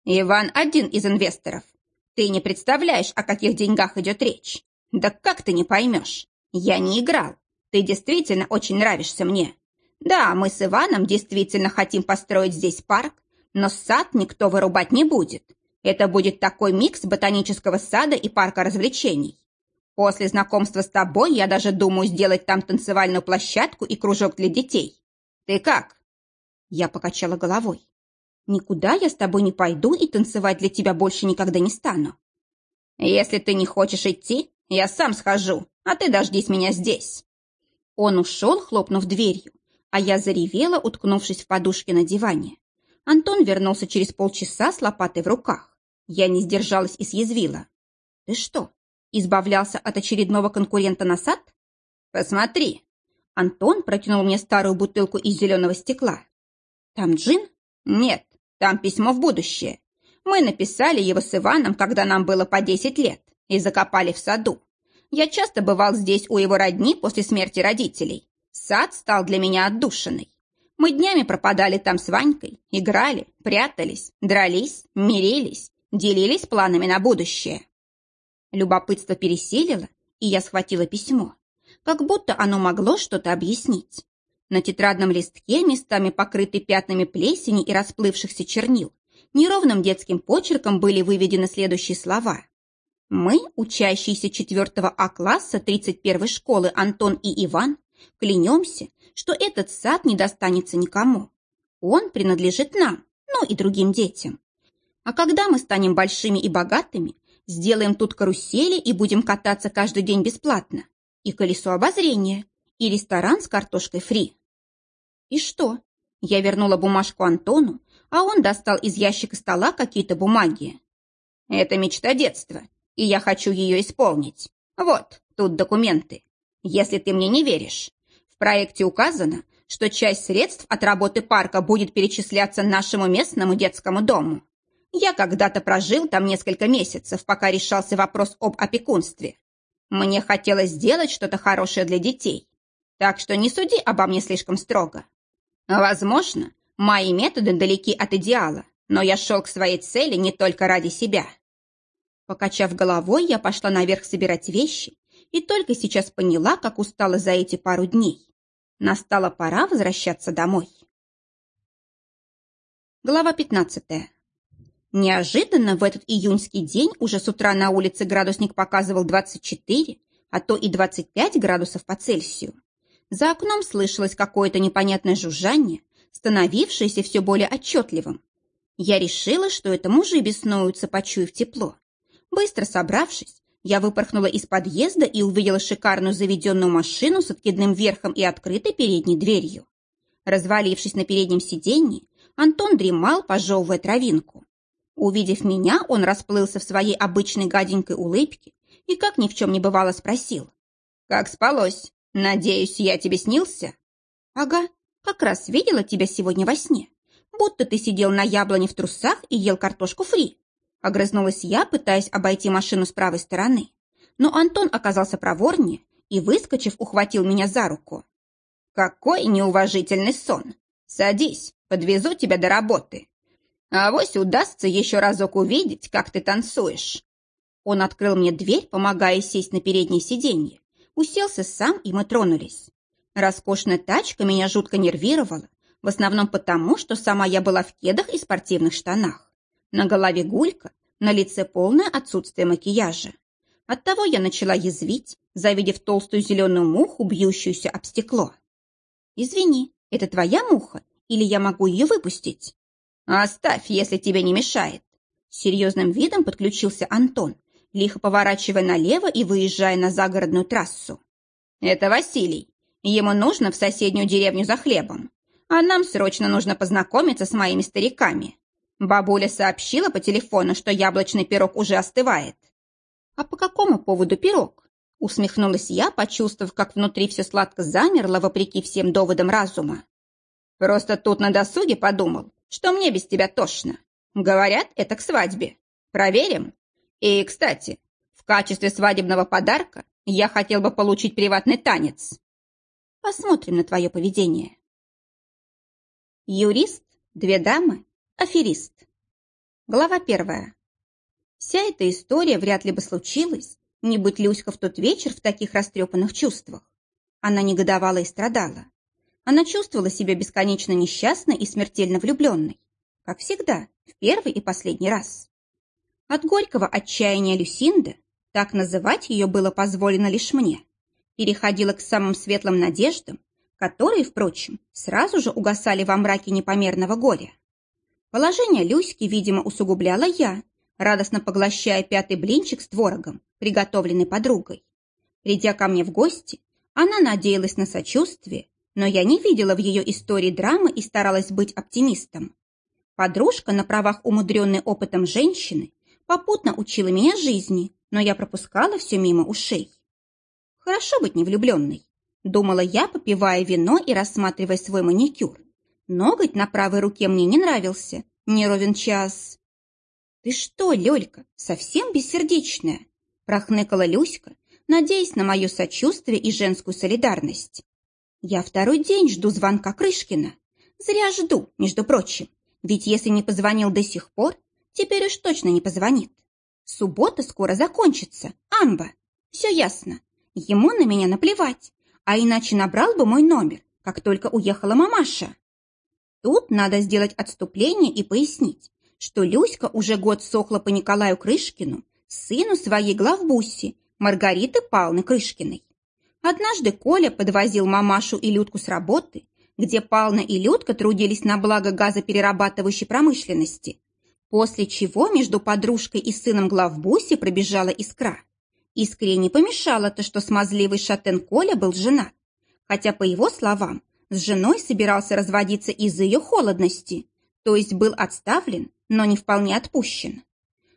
Иван один из инвесторов. Ты не представляешь, о каких деньгах идет речь. Да как ты не поймешь? Я не играл. Ты действительно очень нравишься мне. Да, мы с Иваном действительно хотим построить здесь парк, но сад никто вырубать не будет. Это будет такой микс ботанического сада и парка развлечений. После знакомства с тобой я даже думаю сделать там танцевальную площадку и кружок для детей. Ты как?» Я покачала головой. «Никуда я с тобой не пойду и танцевать для тебя больше никогда не стану. Если ты не хочешь идти, я сам схожу, а ты дождись меня здесь». Он ушел, хлопнув дверью, а я заревела, уткнувшись в подушки на диване. Антон вернулся через полчаса с лопатой в руках. Я не сдержалась и съязвила. «Ты что, избавлялся от очередного конкурента на сад?» «Посмотри!» Антон протянул мне старую бутылку из зеленого стекла. «Там джин?» «Нет, там письмо в будущее. Мы написали его с Иваном, когда нам было по десять лет, и закопали в саду. Я часто бывал здесь у его родни после смерти родителей. Сад стал для меня отдушиной. Мы днями пропадали там с Ванькой, играли, прятались, дрались, мирились, делились планами на будущее. Любопытство пересилило, и я схватила письмо. Как будто оно могло что-то объяснить. На тетрадном листке, местами покрытый пятнами плесени и расплывшихся чернил, неровным детским почерком были выведены следующие слова. «Мы, учащиеся 4 А-класса 31 школы Антон и Иван, клянемся, что этот сад не достанется никому. Он принадлежит нам, ну и другим детям. А когда мы станем большими и богатыми, сделаем тут карусели и будем кататься каждый день бесплатно. И колесо обозрения, и ресторан с картошкой фри. И что? Я вернула бумажку Антону, а он достал из ящика стола какие-то бумаги. Это мечта детства, и я хочу ее исполнить. Вот, тут документы. Если ты мне не веришь, в проекте указано, что часть средств от работы парка будет перечисляться нашему местному детскому дому. Я когда-то прожил там несколько месяцев, пока решался вопрос об опекунстве. Мне хотелось сделать что-то хорошее для детей. Так что не суди обо мне слишком строго. Возможно, мои методы далеки от идеала, но я шел к своей цели не только ради себя. Покачав головой, я пошла наверх собирать вещи и только сейчас поняла, как устала за эти пару дней. Настала пора возвращаться домой. Глава 15. Неожиданно в этот июньский день уже с утра на улице градусник показывал 24, а то и 25 градусов по Цельсию. За окном слышалось какое-то непонятное жужжание, становившееся все более отчетливым. Я решила, что это мужи беснуются, почуяв тепло. Быстро собравшись, я выпорхнула из подъезда и увидела шикарную заведенную машину с откидным верхом и открытой передней дверью. Развалившись на переднем сиденье, Антон дремал, пожевывая травинку. Увидев меня, он расплылся в своей обычной гаденькой улыбке и, как ни в чем не бывало, спросил. «Как спалось? Надеюсь, я тебе снился?» «Ага, как раз видела тебя сегодня во сне. Будто ты сидел на яблоне в трусах и ел картошку фри. Огрызнулась я, пытаясь обойти машину с правой стороны. Но Антон оказался проворнее и, выскочив, ухватил меня за руку. «Какой неуважительный сон! Садись, подвезу тебя до работы. А вось удастся еще разок увидеть, как ты танцуешь». Он открыл мне дверь, помогая сесть на переднее сиденье, Уселся сам, и мы тронулись. Роскошная тачка меня жутко нервировала, в основном потому, что сама я была в кедах и спортивных штанах. На голове гулька, на лице полное отсутствие макияжа. Оттого я начала язвить, завидев толстую зеленую муху, бьющуюся об стекло. «Извини, это твоя муха, или я могу ее выпустить?» «Оставь, если тебе не мешает». Серьезным видом подключился Антон, лихо поворачивая налево и выезжая на загородную трассу. «Это Василий. Ему нужно в соседнюю деревню за хлебом. А нам срочно нужно познакомиться с моими стариками. Бабуля сообщила по телефону, что яблочный пирог уже остывает. «А по какому поводу пирог?» Усмехнулась я, почувствовав, как внутри все сладко замерло, вопреки всем доводам разума. «Просто тут на досуге подумал, что мне без тебя тошно. Говорят, это к свадьбе. Проверим? И, кстати, в качестве свадебного подарка я хотел бы получить приватный танец. Посмотрим на твое поведение». Юрист, две дамы Аферист. Глава первая. Вся эта история вряд ли бы случилась, не быть Люська в тот вечер в таких растрепанных чувствах. Она негодовала и страдала. Она чувствовала себя бесконечно несчастной и смертельно влюбленной. Как всегда, в первый и последний раз. От горького отчаяния Люсинда, так называть ее было позволено лишь мне, переходила к самым светлым надеждам, которые, впрочем, сразу же угасали во мраке непомерного горя. Положение Люськи, видимо, усугубляла я, радостно поглощая пятый блинчик с творогом, приготовленный подругой. Придя ко мне в гости, она надеялась на сочувствие, но я не видела в ее истории драмы и старалась быть оптимистом. Подружка на правах умудренной опытом женщины попутно учила меня жизни, но я пропускала все мимо ушей. Хорошо быть невлюбленной, думала я, попивая вино и рассматривая свой маникюр. Ноготь на правой руке мне не нравился, не ровен час. «Ты что, Лёлька, совсем бессердечная?» прохныкала Люська, надеясь на мое сочувствие и женскую солидарность. «Я второй день жду звонка Крышкина. Зря жду, между прочим, ведь если не позвонил до сих пор, теперь уж точно не позвонит. Суббота скоро закончится, амба. Все ясно. Ему на меня наплевать, а иначе набрал бы мой номер, как только уехала мамаша. Тут надо сделать отступление и пояснить, что Люська уже год сохла по Николаю Крышкину, сыну своей главбусси, Маргариты Павловны Крышкиной. Однажды Коля подвозил мамашу и Людку с работы, где Павловна и Людка трудились на благо газоперерабатывающей промышленности, после чего между подружкой и сыном главбуси пробежала искра. Искре не помешало то, что смазливый шатен Коля был женат, хотя, по его словам, с женой собирался разводиться из-за ее холодности, то есть был отставлен, но не вполне отпущен.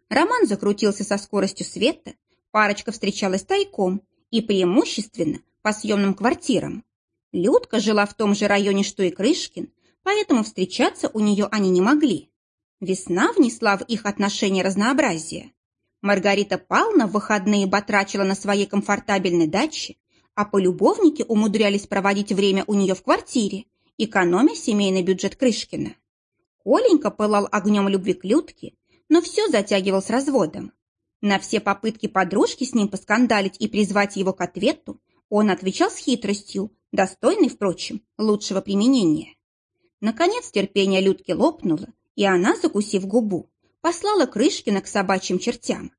Роман закрутился со скоростью света, парочка встречалась тайком и преимущественно по съемным квартирам. Людка жила в том же районе, что и Крышкин, поэтому встречаться у нее они не могли. Весна внесла в их отношения разнообразие. Маргарита Павловна в выходные батрачила на своей комфортабельной даче, а полюбовники умудрялись проводить время у нее в квартире, экономя семейный бюджет Крышкина. Коленька пылал огнем любви к Людке, но все затягивал с разводом. На все попытки подружки с ним поскандалить и призвать его к ответу он отвечал с хитростью, достойной, впрочем, лучшего применения. Наконец терпение Людки лопнуло, и она, закусив губу, послала Крышкина к собачьим чертям.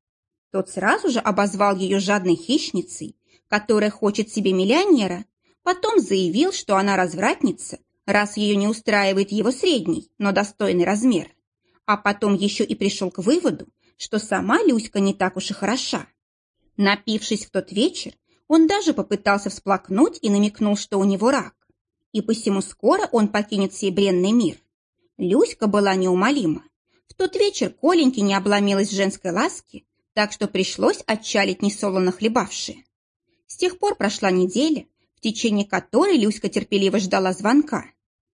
Тот сразу же обозвал ее жадной хищницей которая хочет себе миллионера, потом заявил, что она развратница, раз ее не устраивает его средний, но достойный размер. А потом еще и пришел к выводу, что сама Люська не так уж и хороша. Напившись в тот вечер, он даже попытался всплакнуть и намекнул, что у него рак. И посему скоро он покинет сей бренный мир. Люська была неумолима. В тот вечер Коленьке не обломилась женской ласки, так что пришлось отчалить несолоно хлебавшие. С тех пор прошла неделя, в течение которой Люська терпеливо ждала звонка.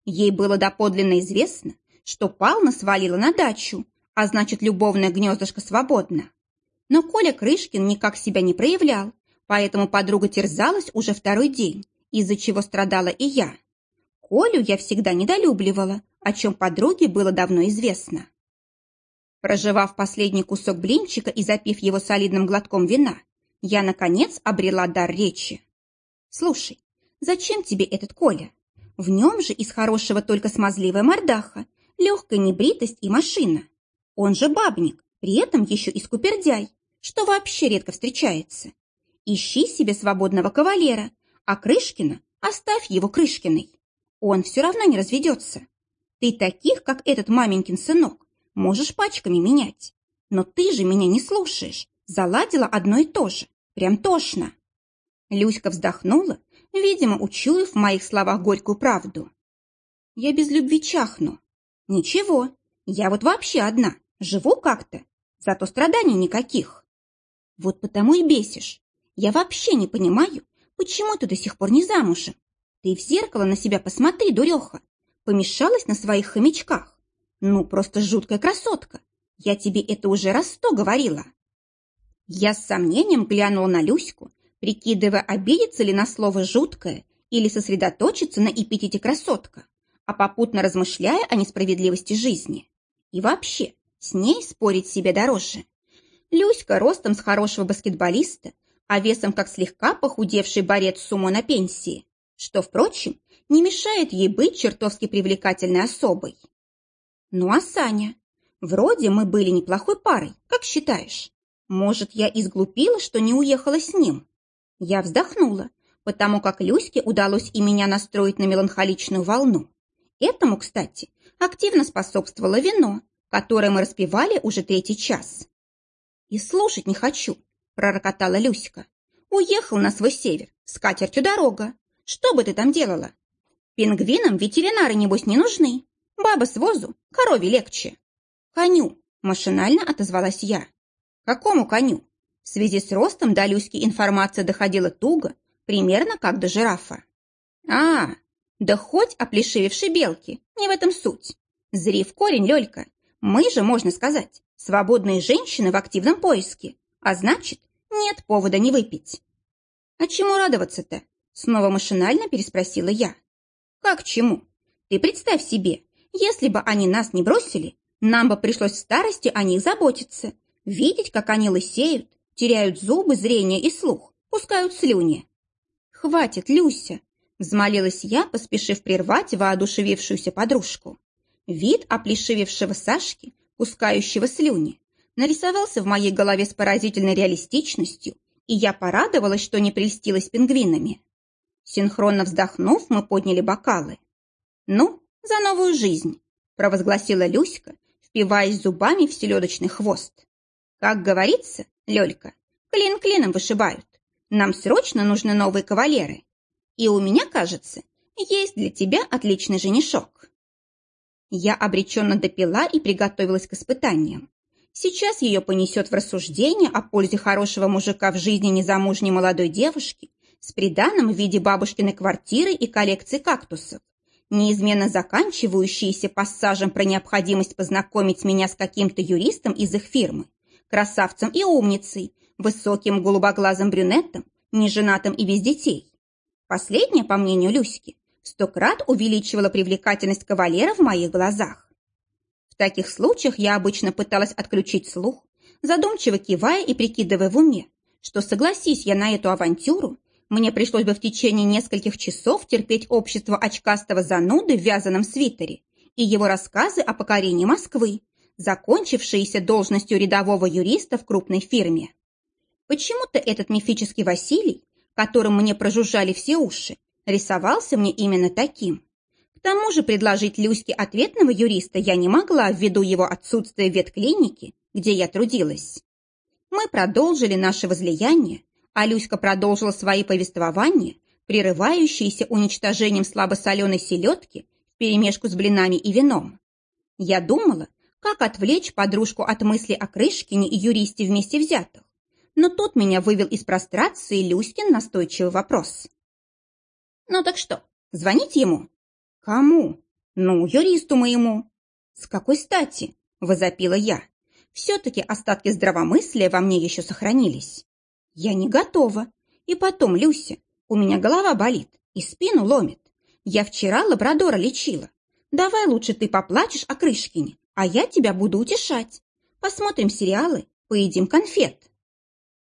Ей было доподлинно известно, что Пална свалила на дачу, а значит, любовное гнездышко свободно. Но Коля Крышкин никак себя не проявлял, поэтому подруга терзалась уже второй день, из-за чего страдала и я. Колю я всегда недолюбливала, о чем подруге было давно известно. Проживав последний кусок блинчика и запив его солидным глотком вина, я, наконец, обрела дар речи. Слушай, зачем тебе этот Коля? В нем же из хорошего только смазливая мордаха, легкая небритость и машина. Он же бабник, при этом еще и скупердяй, что вообще редко встречается. Ищи себе свободного кавалера, а Крышкина оставь его Крышкиной. Он все равно не разведется. Ты таких, как этот маменькин сынок, можешь пачками менять. Но ты же меня не слушаешь. Заладила одно и то же. Прям тошно. Люська вздохнула, видимо, учуяв в моих словах горькую правду. Я без любви чахну. Ничего, я вот вообще одна, живу как-то, зато страданий никаких. Вот потому и бесишь. Я вообще не понимаю, почему ты до сих пор не замужем. Ты в зеркало на себя посмотри, дуреха. Помешалась на своих хомячках. Ну, просто жуткая красотка. Я тебе это уже раз сто говорила. Я с сомнением глянула на Люську, прикидывая, обидеться ли на слово «жуткое» или сосредоточиться на эпитете «красотка», а попутно размышляя о несправедливости жизни. И вообще, с ней спорить себе дороже. Люська ростом с хорошего баскетболиста, а весом как слегка похудевший борец с умо на пенсии, что, впрочем, не мешает ей быть чертовски привлекательной особой. Ну а Саня? Вроде мы были неплохой парой, как считаешь? Может, я изглупила, что не уехала с ним? Я вздохнула, потому как Люське удалось и меня настроить на меланхоличную волну. Этому, кстати, активно способствовало вино, которое мы распивали уже третий час. «И слушать не хочу», — пророкотала Люська. «Уехал на свой север, с катертью дорога. Что бы ты там делала? Пингвинам ветеринары, небось, не нужны. Баба с возу, корове легче». «Коню», — машинально отозвалась я. «Какому коню?» В связи с ростом до Люськи информация доходила туго, примерно как до жирафа. «А, да хоть оплешивевшей белки, не в этом суть. Зри в корень, Лёлька. Мы же, можно сказать, свободные женщины в активном поиске, а значит, нет повода не выпить». «А чему радоваться-то?» Снова машинально переспросила я. «Как чему? Ты представь себе, если бы они нас не бросили, нам бы пришлось в старости о них заботиться, видеть, как они лысеют, теряют зубы, зрение и слух, пускают слюни». «Хватит, Люся!» – взмолилась я, поспешив прервать воодушевившуюся подружку. Вид оплешивевшего Сашки, пускающего слюни, нарисовался в моей голове с поразительной реалистичностью, и я порадовалась, что не прельстилась пингвинами. Синхронно вздохнув, мы подняли бокалы. «Ну, за новую жизнь!» – провозгласила Люська, впиваясь зубами в селедочный хвост. «Как говорится, Лёлька, клин клином вышибают. Нам срочно нужны новые кавалеры. И у меня, кажется, есть для тебя отличный женишок». Я обреченно допила и приготовилась к испытаниям. Сейчас ее понесет в рассуждение о пользе хорошего мужика в жизни незамужней молодой девушки с приданым в виде бабушкиной квартиры и коллекции кактусов, неизменно заканчивающиеся пассажем про необходимость познакомить меня с каким-то юристом из их фирмы, красавцем и умницей, высоким голубоглазым брюнетом, неженатым и без детей. Последнее, по мнению Люськи, сто крат увеличивало привлекательность кавалера в моих глазах. В таких случаях я обычно пыталась отключить слух, задумчиво кивая и прикидывая в уме, что согласись я на эту авантюру, мне пришлось бы в течение нескольких часов терпеть общество очкастого зануды в вязаном свитере и его рассказы о покорении Москвы, закончившиеся должностью рядового юриста в крупной фирме. Почему-то этот мифический Василий, которым мне прожужжали все уши, рисовался мне именно таким. К тому же предложить Люське ответного юриста я не могла ввиду его отсутствия в ветклинике, где я трудилась. Мы продолжили наше возлияние, а Люська продолжила свои повествования, прерывающиеся уничтожением слабосоленой селедки вперемешку с блинами и вином. Я думала, как отвлечь подружку от мысли о Крышкине и юристе вместе взятых, но тут меня вывел из прострации Люськин настойчивый вопрос. «Ну так что, звонить ему?» «Кому?» «Ну, юристу моему». «С какой стати?» – возопила я. Все-таки остатки здравомыслия во мне еще сохранились. Я не готова. И потом, Люся, у меня голова болит и спину ломит. Я вчера лабрадора лечила. Давай лучше ты поплачешь о Крышкине, а я тебя буду утешать. Посмотрим сериалы, поедим конфет.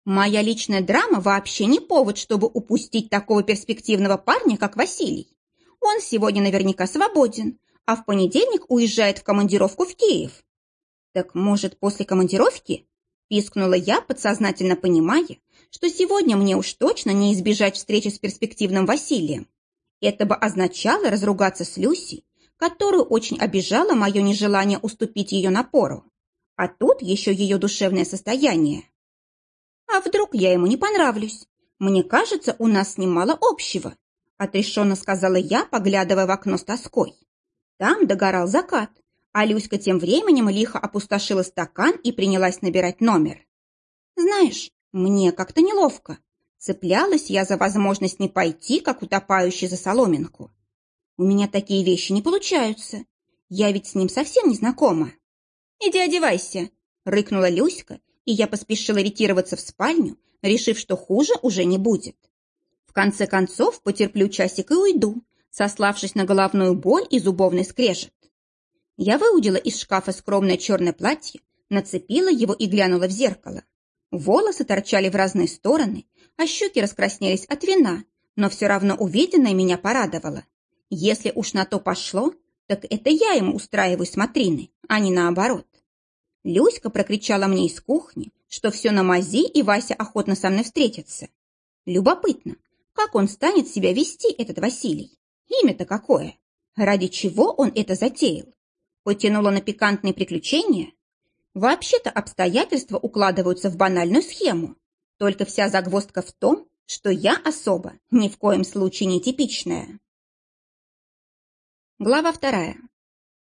Моя личная драма вообще не повод, чтобы упустить такого перспективного парня, как Василий. Он сегодня наверняка свободен, а в понедельник уезжает в командировку в Киев. Так может, после командировки? Пискнула я, подсознательно понимая, что сегодня мне уж точно не избежать встречи с перспективным Василием. Это бы означало разругаться с Люси, которую очень обижало мое нежелание уступить ее напору. А тут еще ее душевное состояние. А вдруг я ему не понравлюсь? Мне кажется, у нас с ним мало общего, отрешенно сказала я, поглядывая в окно с тоской. Там догорал закат, а Люська тем временем лихо опустошила стакан и принялась набирать номер. Знаешь, мне как-то неловко. Цеплялась я за возможность не пойти, как утопающий за соломинку. У меня такие вещи не получаются. Я ведь с ним совсем не знакома. «Иди одевайся», — рыкнула Люська и я поспешила ретироваться в спальню, решив, что хуже уже не будет. В конце концов, потерплю часик и уйду, сославшись на головную боль и зубовный скрежет. Я выудила из шкафа скромное черное платье, нацепила его и глянула в зеркало. Волосы торчали в разные стороны, а щеки раскраснелись от вина, но все равно увиденное меня порадовало. Если уж на то пошло, так это я ему устраиваю смотрины, а не наоборот. Люська прокричала мне из кухни, что все на мази, и Вася охотно со мной встретится. Любопытно, как он станет себя вести, этот Василий? Имя-то какое? Ради чего он это затеял? Потянуло на пикантные приключения? Вообще-то обстоятельства укладываются в банальную схему. Только вся загвоздка в том, что я особо ни в коем случае не типичная. Глава вторая.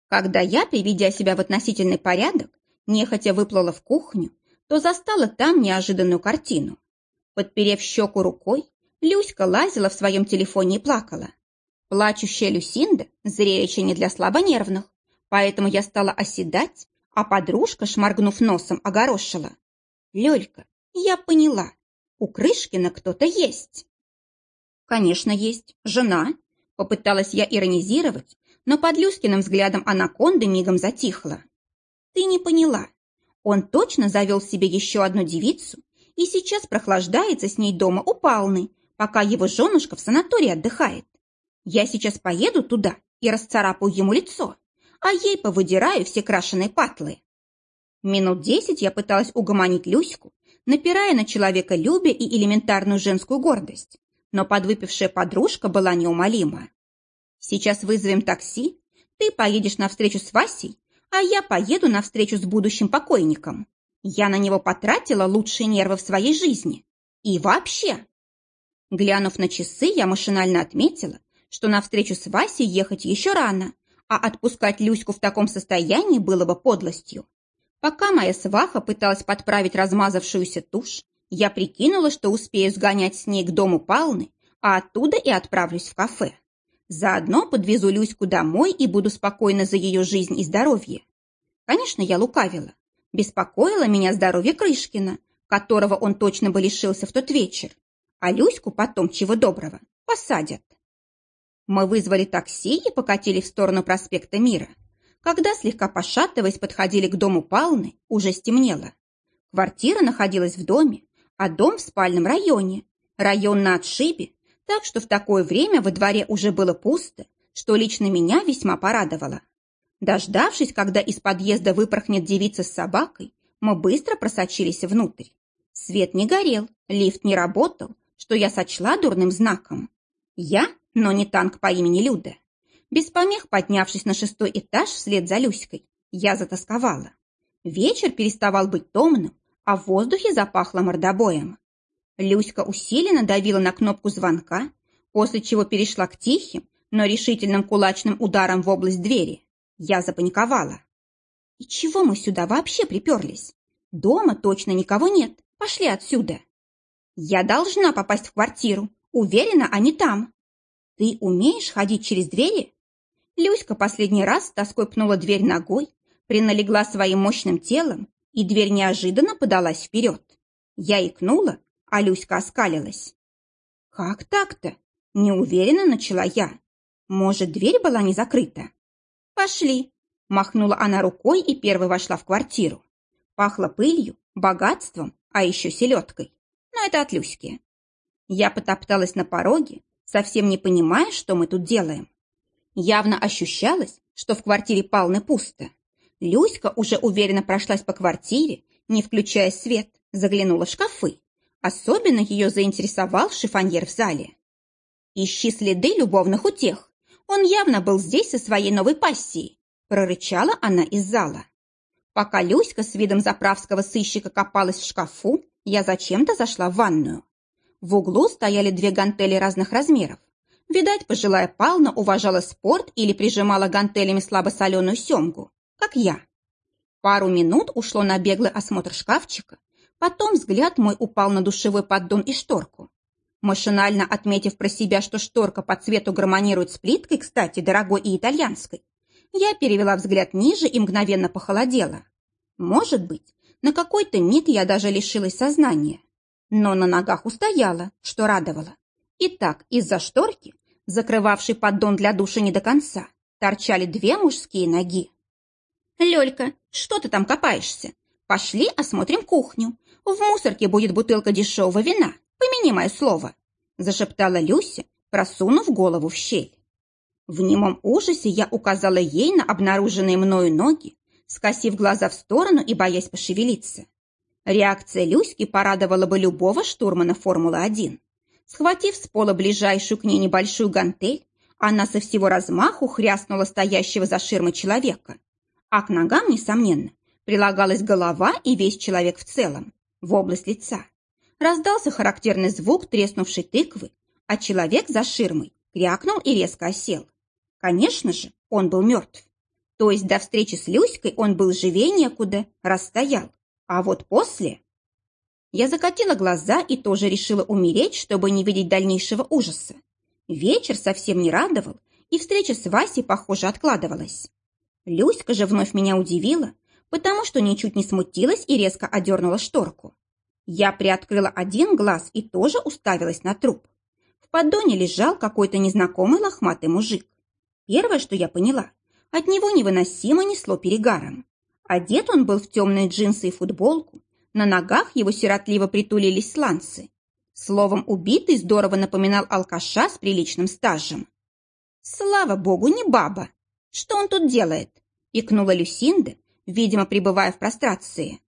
Когда я, приведя себя в относительный порядок, нехотя выплыла в кухню, то застала там неожиданную картину. Подперев щеку рукой, Люська лазила в своем телефоне и плакала. Плачущая Люсинда – зрелище не для слабонервных, поэтому я стала оседать, а подружка, шморгнув носом, огорошила. «Лёлька, я поняла, у Крышкина кто-то есть». «Конечно, есть. Жена». Попыталась я иронизировать, но под Люськиным взглядом анаконды мигом затихла. Ты не поняла. Он точно завел себе еще одну девицу и сейчас прохлаждается с ней дома у Палны, пока его женушка в санатории отдыхает. Я сейчас поеду туда и расцарапаю ему лицо, а ей повыдираю все крашеные патлы. Минут десять я пыталась угомонить Люську, напирая на человека любя и элементарную женскую гордость, но подвыпившая подружка была неумолима. Сейчас вызовем такси, ты поедешь на встречу с Васей, а я поеду на встречу с будущим покойником. Я на него потратила лучшие нервы в своей жизни. И вообще. Глянув на часы, я машинально отметила, что на встречу с Васей ехать еще рано, а отпускать Люську в таком состоянии было бы подлостью. Пока моя сваха пыталась подправить размазавшуюся тушь, я прикинула, что успею сгонять с ней к дому Палны, а оттуда и отправлюсь в кафе. Заодно подвезу Люську домой и буду спокойна за ее жизнь и здоровье. Конечно, я лукавила. Беспокоило меня здоровье Крышкина, которого он точно бы лишился в тот вечер. А Люську потом, чего доброго, посадят. Мы вызвали такси и покатили в сторону проспекта Мира. Когда, слегка пошатываясь, подходили к дому Палны, уже стемнело. Квартира находилась в доме, а дом в спальном районе. Район на отшибе, так что в такое время во дворе уже было пусто, что лично меня весьма порадовало. Дождавшись, когда из подъезда выпорхнет девица с собакой, мы быстро просочились внутрь. Свет не горел, лифт не работал, что я сочла дурным знаком. Я, но не танк по имени Люда. Без помех поднявшись на шестой этаж вслед за Люськой, я затасковала. Вечер переставал быть томным, а в воздухе запахло мордобоем. Люська усиленно давила на кнопку звонка, после чего перешла к тихим, но решительным кулачным ударам в область двери. Я запаниковала. И чего мы сюда вообще приперлись? Дома точно никого нет. Пошли отсюда. Я должна попасть в квартиру. Уверена, они там. Ты умеешь ходить через двери? Люська последний раз тоской пнула дверь ногой, приналегла своим мощным телом, и дверь неожиданно подалась вперед. Я икнула, а Люська оскалилась. «Как так-то?» – неуверенно начала я. «Может, дверь была не закрыта?» «Пошли!» – махнула она рукой и первой вошла в квартиру. Пахло пылью, богатством, а еще селедкой. Но это от Люськи. Я потопталась на пороге, совсем не понимая, что мы тут делаем. Явно ощущалось, что в квартире Палны пусто. Люська уже уверенно прошлась по квартире, не включая свет, заглянула в шкафы. Особенно ее заинтересовал шифоньер в зале. «Ищи следы любовных утех. Он явно был здесь со своей новой пассией», прорычала она из зала. Пока Люська с видом заправского сыщика копалась в шкафу, я зачем-то зашла в ванную. В углу стояли две гантели разных размеров. Видать, пожилая Пална уважала спорт или прижимала гантелями слабосоленую семгу, как я. Пару минут ушло на беглый осмотр шкафчика, потом взгляд мой упал на душевой поддон и шторку. Машинально отметив про себя, что шторка по цвету гармонирует с плиткой, кстати, дорогой и итальянской, я перевела взгляд ниже и мгновенно похолодела. Может быть, на какой-то миг я даже лишилась сознания. Но на ногах устояла, что радовало. И так из-за шторки, закрывавшей поддон для душа не до конца, торчали две мужские ноги. «Лёлька, что ты там копаешься? Пошли осмотрим кухню. В мусорке будет бутылка дешевого вина, помяни мое слово», зашептала Люся, просунув голову в щель. В немом ужасе я указала ей на обнаруженные мною ноги, скосив глаза в сторону и боясь пошевелиться. Реакция Люськи порадовала бы любого штурмана Формулы-1. Схватив с пола ближайшую к ней небольшую гантель, она со всего размаху хряснула стоящего за ширмой человека. А к ногам, несомненно, прилагалась голова и весь человек в целом, в область лица. Раздался характерный звук треснувшей тыквы, а человек за ширмой крякнул и резко осел. Конечно же, он был мертв. То есть до встречи с Люськой он был живее некуда, расстоял. А вот после... Я закатила глаза и тоже решила умереть, чтобы не видеть дальнейшего ужаса. Вечер совсем не радовал, и встреча с Васей, похоже, откладывалась. Люська же вновь меня удивила, потому что ничуть не смутилась и резко одернула шторку. Я приоткрыла один глаз и тоже уставилась на труп. В поддоне лежал какой-то незнакомый лохматый мужик. Первое, что я поняла, от него невыносимо несло перегаром. Одет он был в темные джинсы и футболку, на ногах его сиротливо притулились сланцы. Словом, убитый здорово напоминал алкаша с приличным стажем. «Слава богу, не баба! Что он тут делает?» — икнула Люсинда, видимо, пребывая в прострации.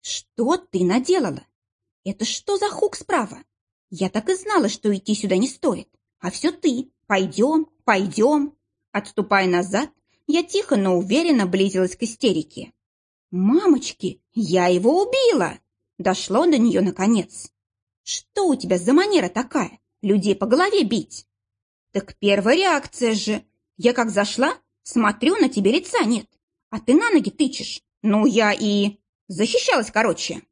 «Что ты наделала? Это что за хук справа? Я так и знала, что идти сюда не стоит. А все ты. Пойдем, пойдем». Отступая назад, я тихо, но уверенно близилась к истерике. «Мамочки, я его убила!» Дошло до нее наконец. «Что у тебя за манера такая? Людей по голове бить?» «Так первая реакция же. Я как зашла, смотрю, на тебе лица нет, а ты на ноги тычешь. Ну, я и... защищалась, короче».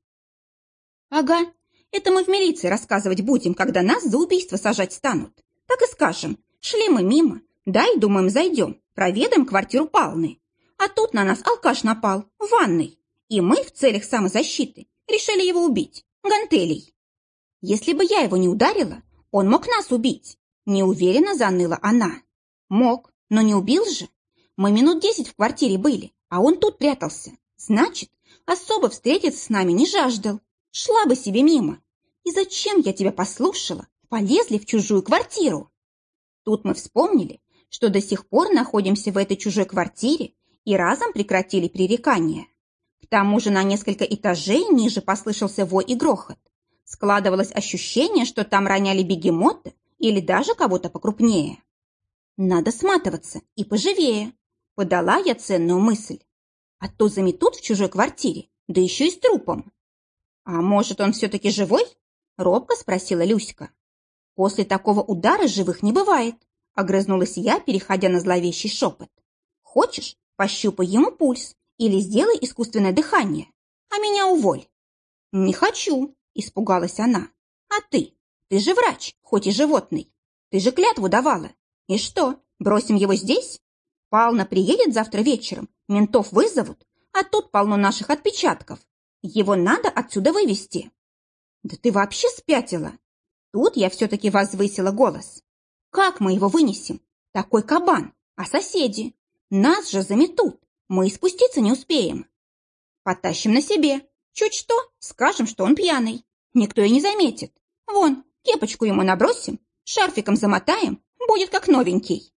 «Ага, это мы в милиции рассказывать будем, когда нас за убийство сажать станут. Так и скажем, шли мы мимо, Дай, думаем, зайдем, проведаем квартиру Палны. А тут на нас алкаш напал, в ванной. И мы в целях самозащиты решили его убить, гантелей. Если бы я его не ударила, он мог нас убить. Неуверенно заныла она. Мог, но не убил же. Мы минут десять в квартире были, а он тут прятался. Значит, особо встретиться с нами не жаждал. Шла бы себе мимо. И зачем я тебя послушала? Полезли в чужую квартиру. Тут мы вспомнили, что до сих пор находимся в этой чужой квартире и разом прекратили пререкания. К тому же на несколько этажей ниже послышался вой и грохот. Складывалось ощущение, что там роняли бегемота или даже кого-то покрупнее. Надо сматываться и поживее, подала я ценную мысль. А то заметут в чужой квартире, да еще и с трупом. А может, он все-таки живой? Робко спросила Люська. После такого удара живых не бывает, Огрызнулась я, переходя на зловещий шепот. Хочешь, пощупай ему пульс или сделай искусственное дыхание, а меня уволь. Не хочу, испугалась она. А ты? Ты же врач, хоть и животный. Ты же клятву давала. И что, бросим его здесь? Пална приедет завтра вечером, ментов вызовут, а тут полно наших отпечатков. Его надо отсюда вывести. Да ты вообще спятила. Тут я все-таки возвысила голос. Как мы его вынесем? Такой кабан. А соседи? Нас же заметут. Мы и спуститься не успеем. Потащим на себе. Чуть что, скажем, что он пьяный. Никто и не заметит. Вон, кепочку ему набросим, шарфиком замотаем, будет как новенький.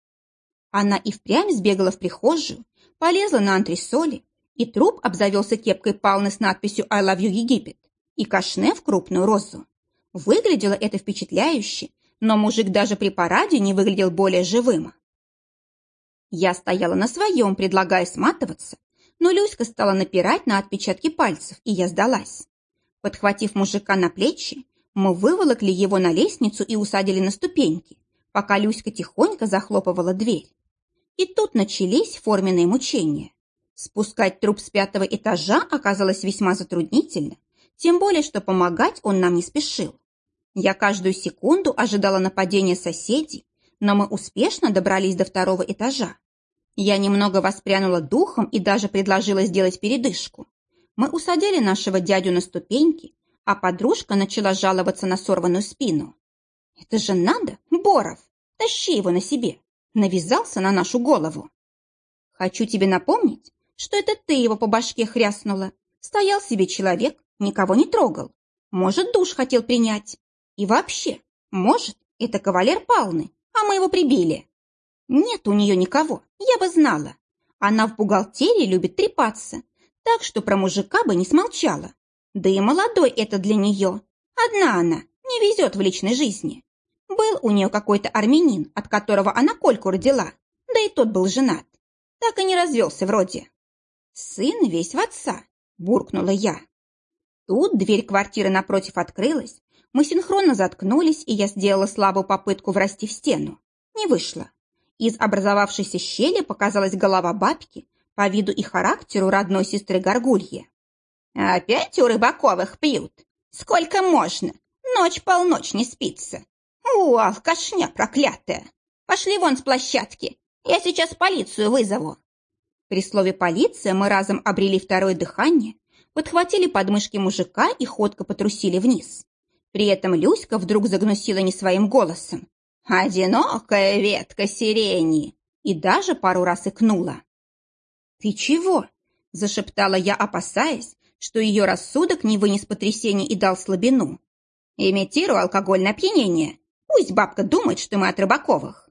Она и впрямь сбегала в прихожую, полезла на антресоли, и труп обзавелся кепкой палны с надписью «I love you, Египет» и кашне в крупную розу. Выглядело это впечатляюще, но мужик даже при параде не выглядел более живым. Я стояла на своем, предлагая сматываться, но Люська стала напирать на отпечатки пальцев, и я сдалась. Подхватив мужика на плечи, мы выволокли его на лестницу и усадили на ступеньки, пока Люська тихонько захлопывала дверь. И тут начались форменные мучения. Спускать труп с пятого этажа оказалось весьма затруднительно, тем более, что помогать он нам не спешил. Я каждую секунду ожидала нападения соседей, но мы успешно добрались до второго этажа. Я немного воспрянула духом и даже предложила сделать передышку. Мы усадили нашего дядю на ступеньки, а подружка начала жаловаться на сорванную спину. «Это же надо, Боров! Тащи его на себе! Навязался на нашу голову!» «Хочу тебе напомнить, что это ты его по башке хряснула. Стоял себе человек, никого не трогал. Может, душ хотел принять. И вообще, может, это кавалер Палны, а мы его прибили. Нет у нее никого, я бы знала. Она в бухгалтерии любит трепаться, так что про мужика бы не смолчала. Да и молодой это для нее. Одна она, не везет в личной жизни. Был у нее какой-то армянин, от которого она Кольку родила, да и тот был женат. Так и не развелся вроде. Сын весь в отца, буркнула я. Тут дверь квартиры напротив открылась, мы синхронно заткнулись, и я сделала слабую попытку врасти в стену. Не вышло. Из образовавшейся щели показалась голова бабки, по виду и характеру родной сестры Горгульи. «Опять у Рыбаковых пьют? Сколько можно? Ночь полночь не спится. У, алкашня проклятая! Пошли вон с площадки, я сейчас полицию вызову». При слове «полиция» мы разом обрели второе дыхание, подхватили подмышки мужика и ходко потрусили вниз. При этом Люська вдруг загнусила не своим голосом. «Одинокая ветка сирени!» и даже пару раз икнула. «Ты чего?» – зашептала я, опасаясь, что ее рассудок не вынес потрясения и дал слабину. «Имитирую алкогольное опьянение. Пусть бабка думает, что мы от Рыбаковых».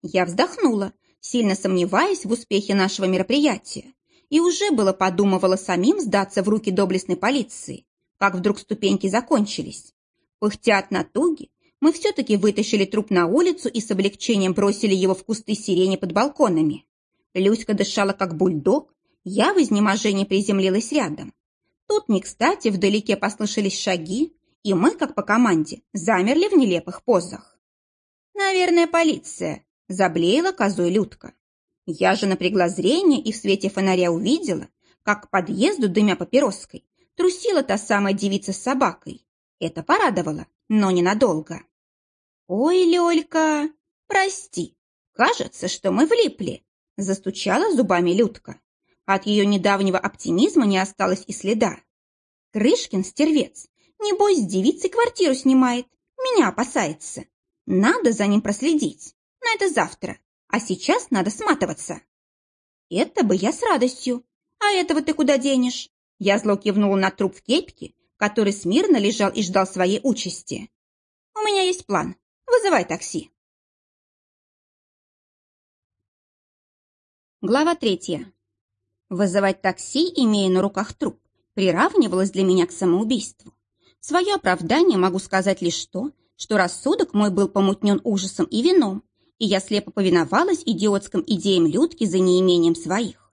Я вздохнула, сильно сомневаясь в успехе нашего мероприятия, и уже было подумывала самим сдаться в руки доблестной полиции, как вдруг ступеньки закончились. Пыхтя от натуги, мы все-таки вытащили труп на улицу и с облегчением бросили его в кусты сирени под балконами. Люська дышала, как бульдог, я в изнеможении приземлилась рядом. Тут не кстати вдалеке послышались шаги, и мы, как по команде, замерли в нелепых позах. «Наверное, полиция», – заблеяла козой Людка. Я же напрягла зрение и в свете фонаря увидела, как к подъезду, дымя папироской, трусила та самая девица с собакой. Это порадовало, но ненадолго. «Ой, Лёлька, прости, кажется, что мы влипли», застучала зубами Людка. От ее недавнего оптимизма не осталось и следа. Крышкин, стервец, небось, с девицей квартиру снимает, меня опасается. Надо за ним проследить, но это завтра, а сейчас надо сматываться. Это бы я с радостью. А этого ты куда денешь? Я зло кивнула на труп в кепке, который смирно лежал и ждал своей участи. У меня есть план. Вызывай такси. Глава третья. Вызывать такси, имея на руках труп, приравнивалось для меня к самоубийству. Свое оправдание могу сказать лишь то, что рассудок мой был помутнен ужасом и вином, и я слепо повиновалась идиотским идеям Людки за неимением своих.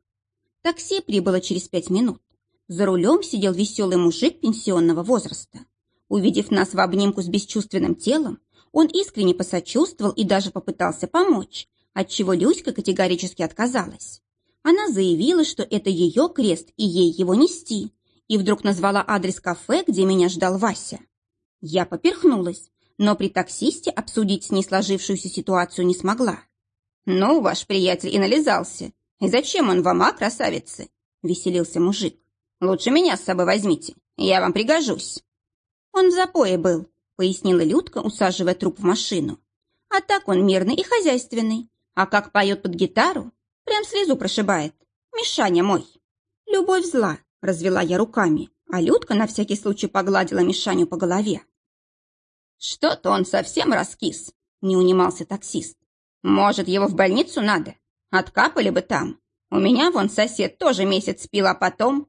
Такси прибыло через пять минут. За рулем сидел веселый мужик пенсионного возраста. Увидев нас в обнимку с бесчувственным телом, он искренне посочувствовал и даже попытался помочь, отчего Люська категорически отказалась. Она заявила, что это ее крест и ей его нести, и вдруг назвала адрес кафе, где меня ждал Вася. Я поперхнулась, но при таксисте обсудить с ней сложившуюся ситуацию не смогла. «Ну, ваш приятель и нализался. И зачем он вам, а, красавицы?» — веселился мужик. «Лучше меня с собой возьмите, я вам пригожусь». «Он в запое был», — пояснила Людка, усаживая труп в машину. «А так он мирный и хозяйственный. А как поет под гитару, прям слезу прошибает. Мишаня мой». «Любовь зла», — развела я руками. а Людка на всякий случай погладила Мишаню по голове. «Что-то он совсем раскис», — не унимался таксист. «Может, его в больницу надо? Откапали бы там. У меня вон сосед тоже месяц спил, а потом...»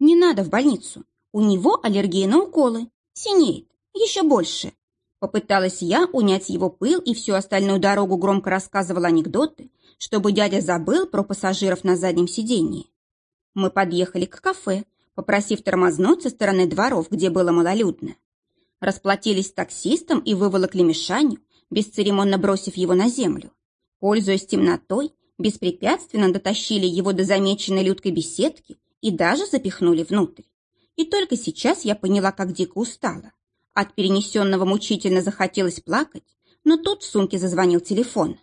«Не надо в больницу. У него аллергия на уколы. Синеет. Еще больше». Попыталась я унять его пыл и всю остальную дорогу громко рассказывала анекдоты, чтобы дядя забыл про пассажиров на заднем сиденье. Мы подъехали к кафе, попросив тормознуть со стороны дворов, где было малолюдно. Расплатились с таксистом и выволокли Мишаню, бесцеремонно бросив его на землю. Пользуясь темнотой, беспрепятственно дотащили его до замеченной людкой беседки и даже запихнули внутрь. И только сейчас я поняла, как дико устала. От перенесенного мучительно захотелось плакать, но тут в сумке зазвонил телефон.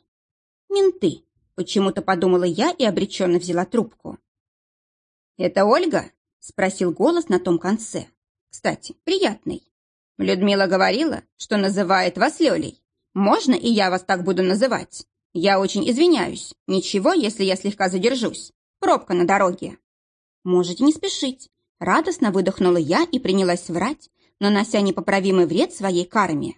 «Менты», — почему-то подумала я и обреченно взяла трубку. «Это Ольга?» — спросил голос на том конце. «Кстати, приятный». Людмила говорила, что называет вас Лёлей. Можно и я вас так буду называть? Я очень извиняюсь. Ничего, если я слегка задержусь. Пробка на дороге. Можете не спешить. Радостно выдохнула я и принялась врать, нанося непоправимый вред своей карме.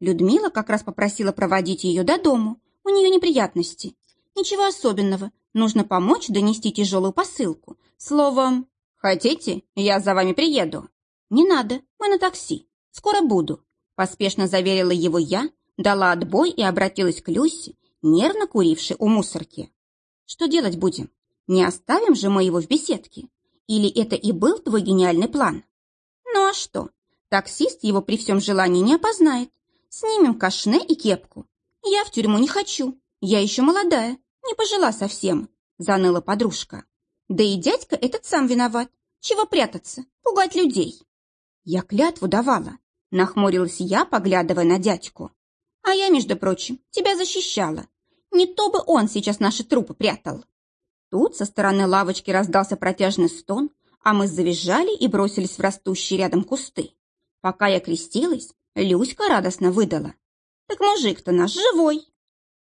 Людмила как раз попросила проводить ее до дому. У нее неприятности. Ничего особенного. Нужно помочь донести тяжелую посылку. Словом... Хотите, я за вами приеду? Не надо, мы на такси. Скоро буду. Поспешно заверила его я, дала отбой и обратилась к Люсе, нервно курившей у мусорки. Что делать будем? Не оставим же мы его в беседке? Или это и был твой гениальный план? Ну а что? Таксист его при всем желании не опознает. Снимем кашне и кепку. Я в тюрьму не хочу. Я еще молодая, не пожила совсем, заныла подружка. Да и дядька этот сам виноват. Чего прятаться, пугать людей? Я клятву давала. Нахмурилась я, поглядывая на дядьку. А я, между прочим, тебя защищала. Не то бы он сейчас наши трупы прятал. Тут со стороны лавочки раздался протяжный стон, а мы завизжали и бросились в растущие рядом кусты. Пока я крестилась, Люська радостно выдала. «Так мужик-то наш живой!»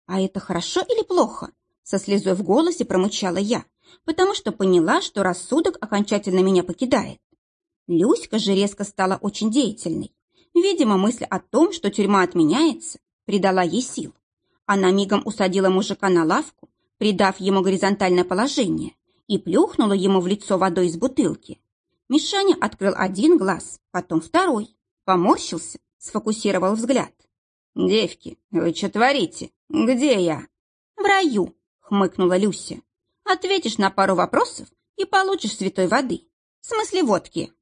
«А это хорошо или плохо?» Со слезой в голосе промычала я, потому что поняла, что рассудок окончательно меня покидает. Люська же резко стала очень деятельной. Видимо, мысль о том, что тюрьма отменяется, придала ей сил. Она мигом усадила мужика на лавку, придав ему горизонтальное положение, и плюхнула ему в лицо водой из бутылки. Мишаня открыл один глаз, потом второй, поморщился, сфокусировал взгляд. «Девки, вы что творите? Где я?» «В раю», — хмыкнула Люся. «Ответишь на пару вопросов и получишь святой воды. В смысле водки».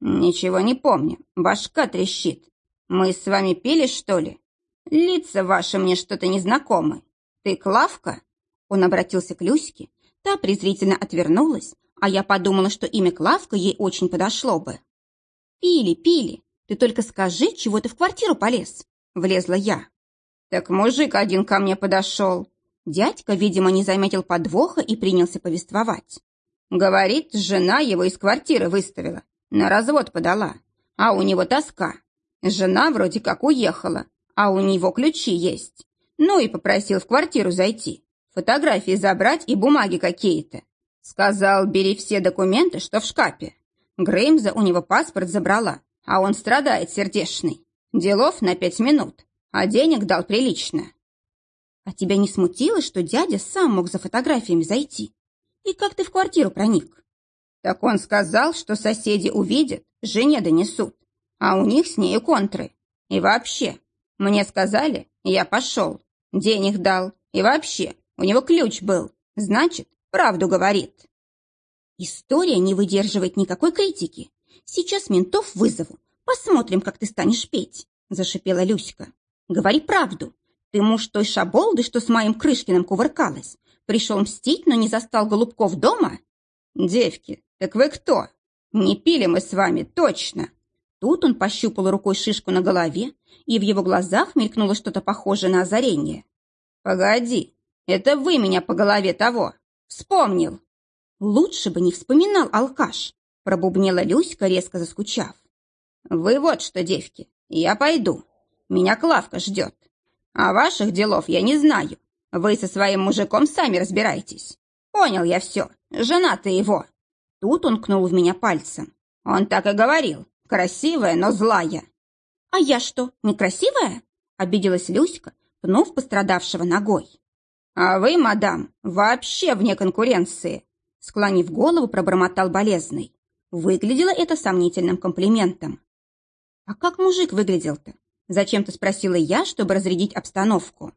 «Ничего не помню. Башка трещит. Мы с вами пили, что ли? Лица ваши мне что-то незнакомы. Ты Клавка?» Он обратился к Люське. Та презрительно отвернулась, а я подумала, что имя Клавка ей очень подошло бы. «Пили, пили. Ты только скажи, чего ты в квартиру полез?» Влезла я. «Так мужик один ко мне подошел». Дядька, видимо, не заметил подвоха и принялся повествовать. Говорит, жена его из квартиры выставила, на развод подала, а у него тоска. Жена вроде как уехала, а у него ключи есть. Ну и попросил в квартиру зайти, фотографии забрать и бумаги какие-то. Сказал, бери все документы, что в шкафе. Греймза у него паспорт забрала, а он страдает сердечный. Делов на пять минут, а денег дал прилично. А тебя не смутило, что дядя сам мог за фотографиями зайти? И как ты в квартиру проник? Так он сказал, что соседи увидят, жене донесут, а у них с нею контры. И вообще, мне сказали, я пошел, денег дал, и вообще, у него ключ был, значит, правду говорит. История не выдерживает никакой критики. Сейчас ментов вызову. Посмотрим, как ты станешь петь, зашипела Люська. Говори правду. Ты муж той шаболды, что с моим Крышкиным кувыркалась. Пришел мстить, но не застал Голубков дома? Девки, так вы кто? Не пили мы с вами, точно. Тут он пощупал рукой шишку на голове, и в его глазах мелькнуло что-то похожее на озарение. Погоди, это вы меня по голове того. Вспомнил. Лучше бы не вспоминал алкаш, пробубнила Люська, резко заскучав. Вы вот что, девки, я пойду. Меня Клавка ждет. А ваших делов я не знаю. Вы со своим мужиком сами разбирайтесь. Понял я все. Жена ты его. Тут он кнул в меня пальцем. Он так и говорил. Красивая, но злая. А я что, некрасивая? Обиделась Люська, пнув пострадавшего ногой. А вы, мадам, вообще вне конкуренции. Склонив голову, пробормотал болезный. Выглядело это сомнительным комплиментом. «А как мужик выглядел-то?» Зачем-то спросила я, чтобы разрядить обстановку.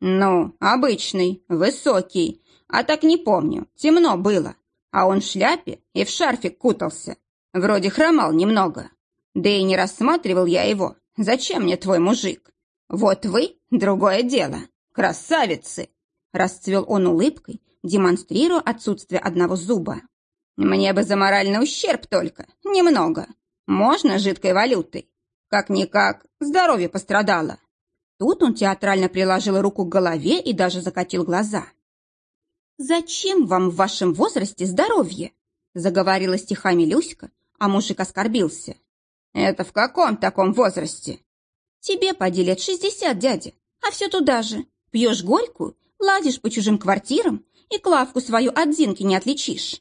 «Ну, обычный, высокий. А так не помню, темно было. А он в шляпе и в шарфик кутался. Вроде хромал немного. Да и не рассматривал я его. Зачем мне твой мужик? Вот вы — другое дело. Красавицы!» Расцвел он улыбкой, демонстрируя отсутствие одного зуба. «Мне бы за моральный ущерб только. Немного. Можно жидкой валютой. Как-никак, здоровье пострадало. Тут он театрально приложил руку к голове и даже закатил глаза. «Зачем вам в вашем возрасте здоровье?» заговорила стихами Люська, а мужик оскорбился. «Это в каком таком возрасте?» «Тебе поди лет шестьдесят, дядя, а все туда же. Пьешь горькую, ладишь по чужим квартирам и Клавку свою от Зинки не отличишь».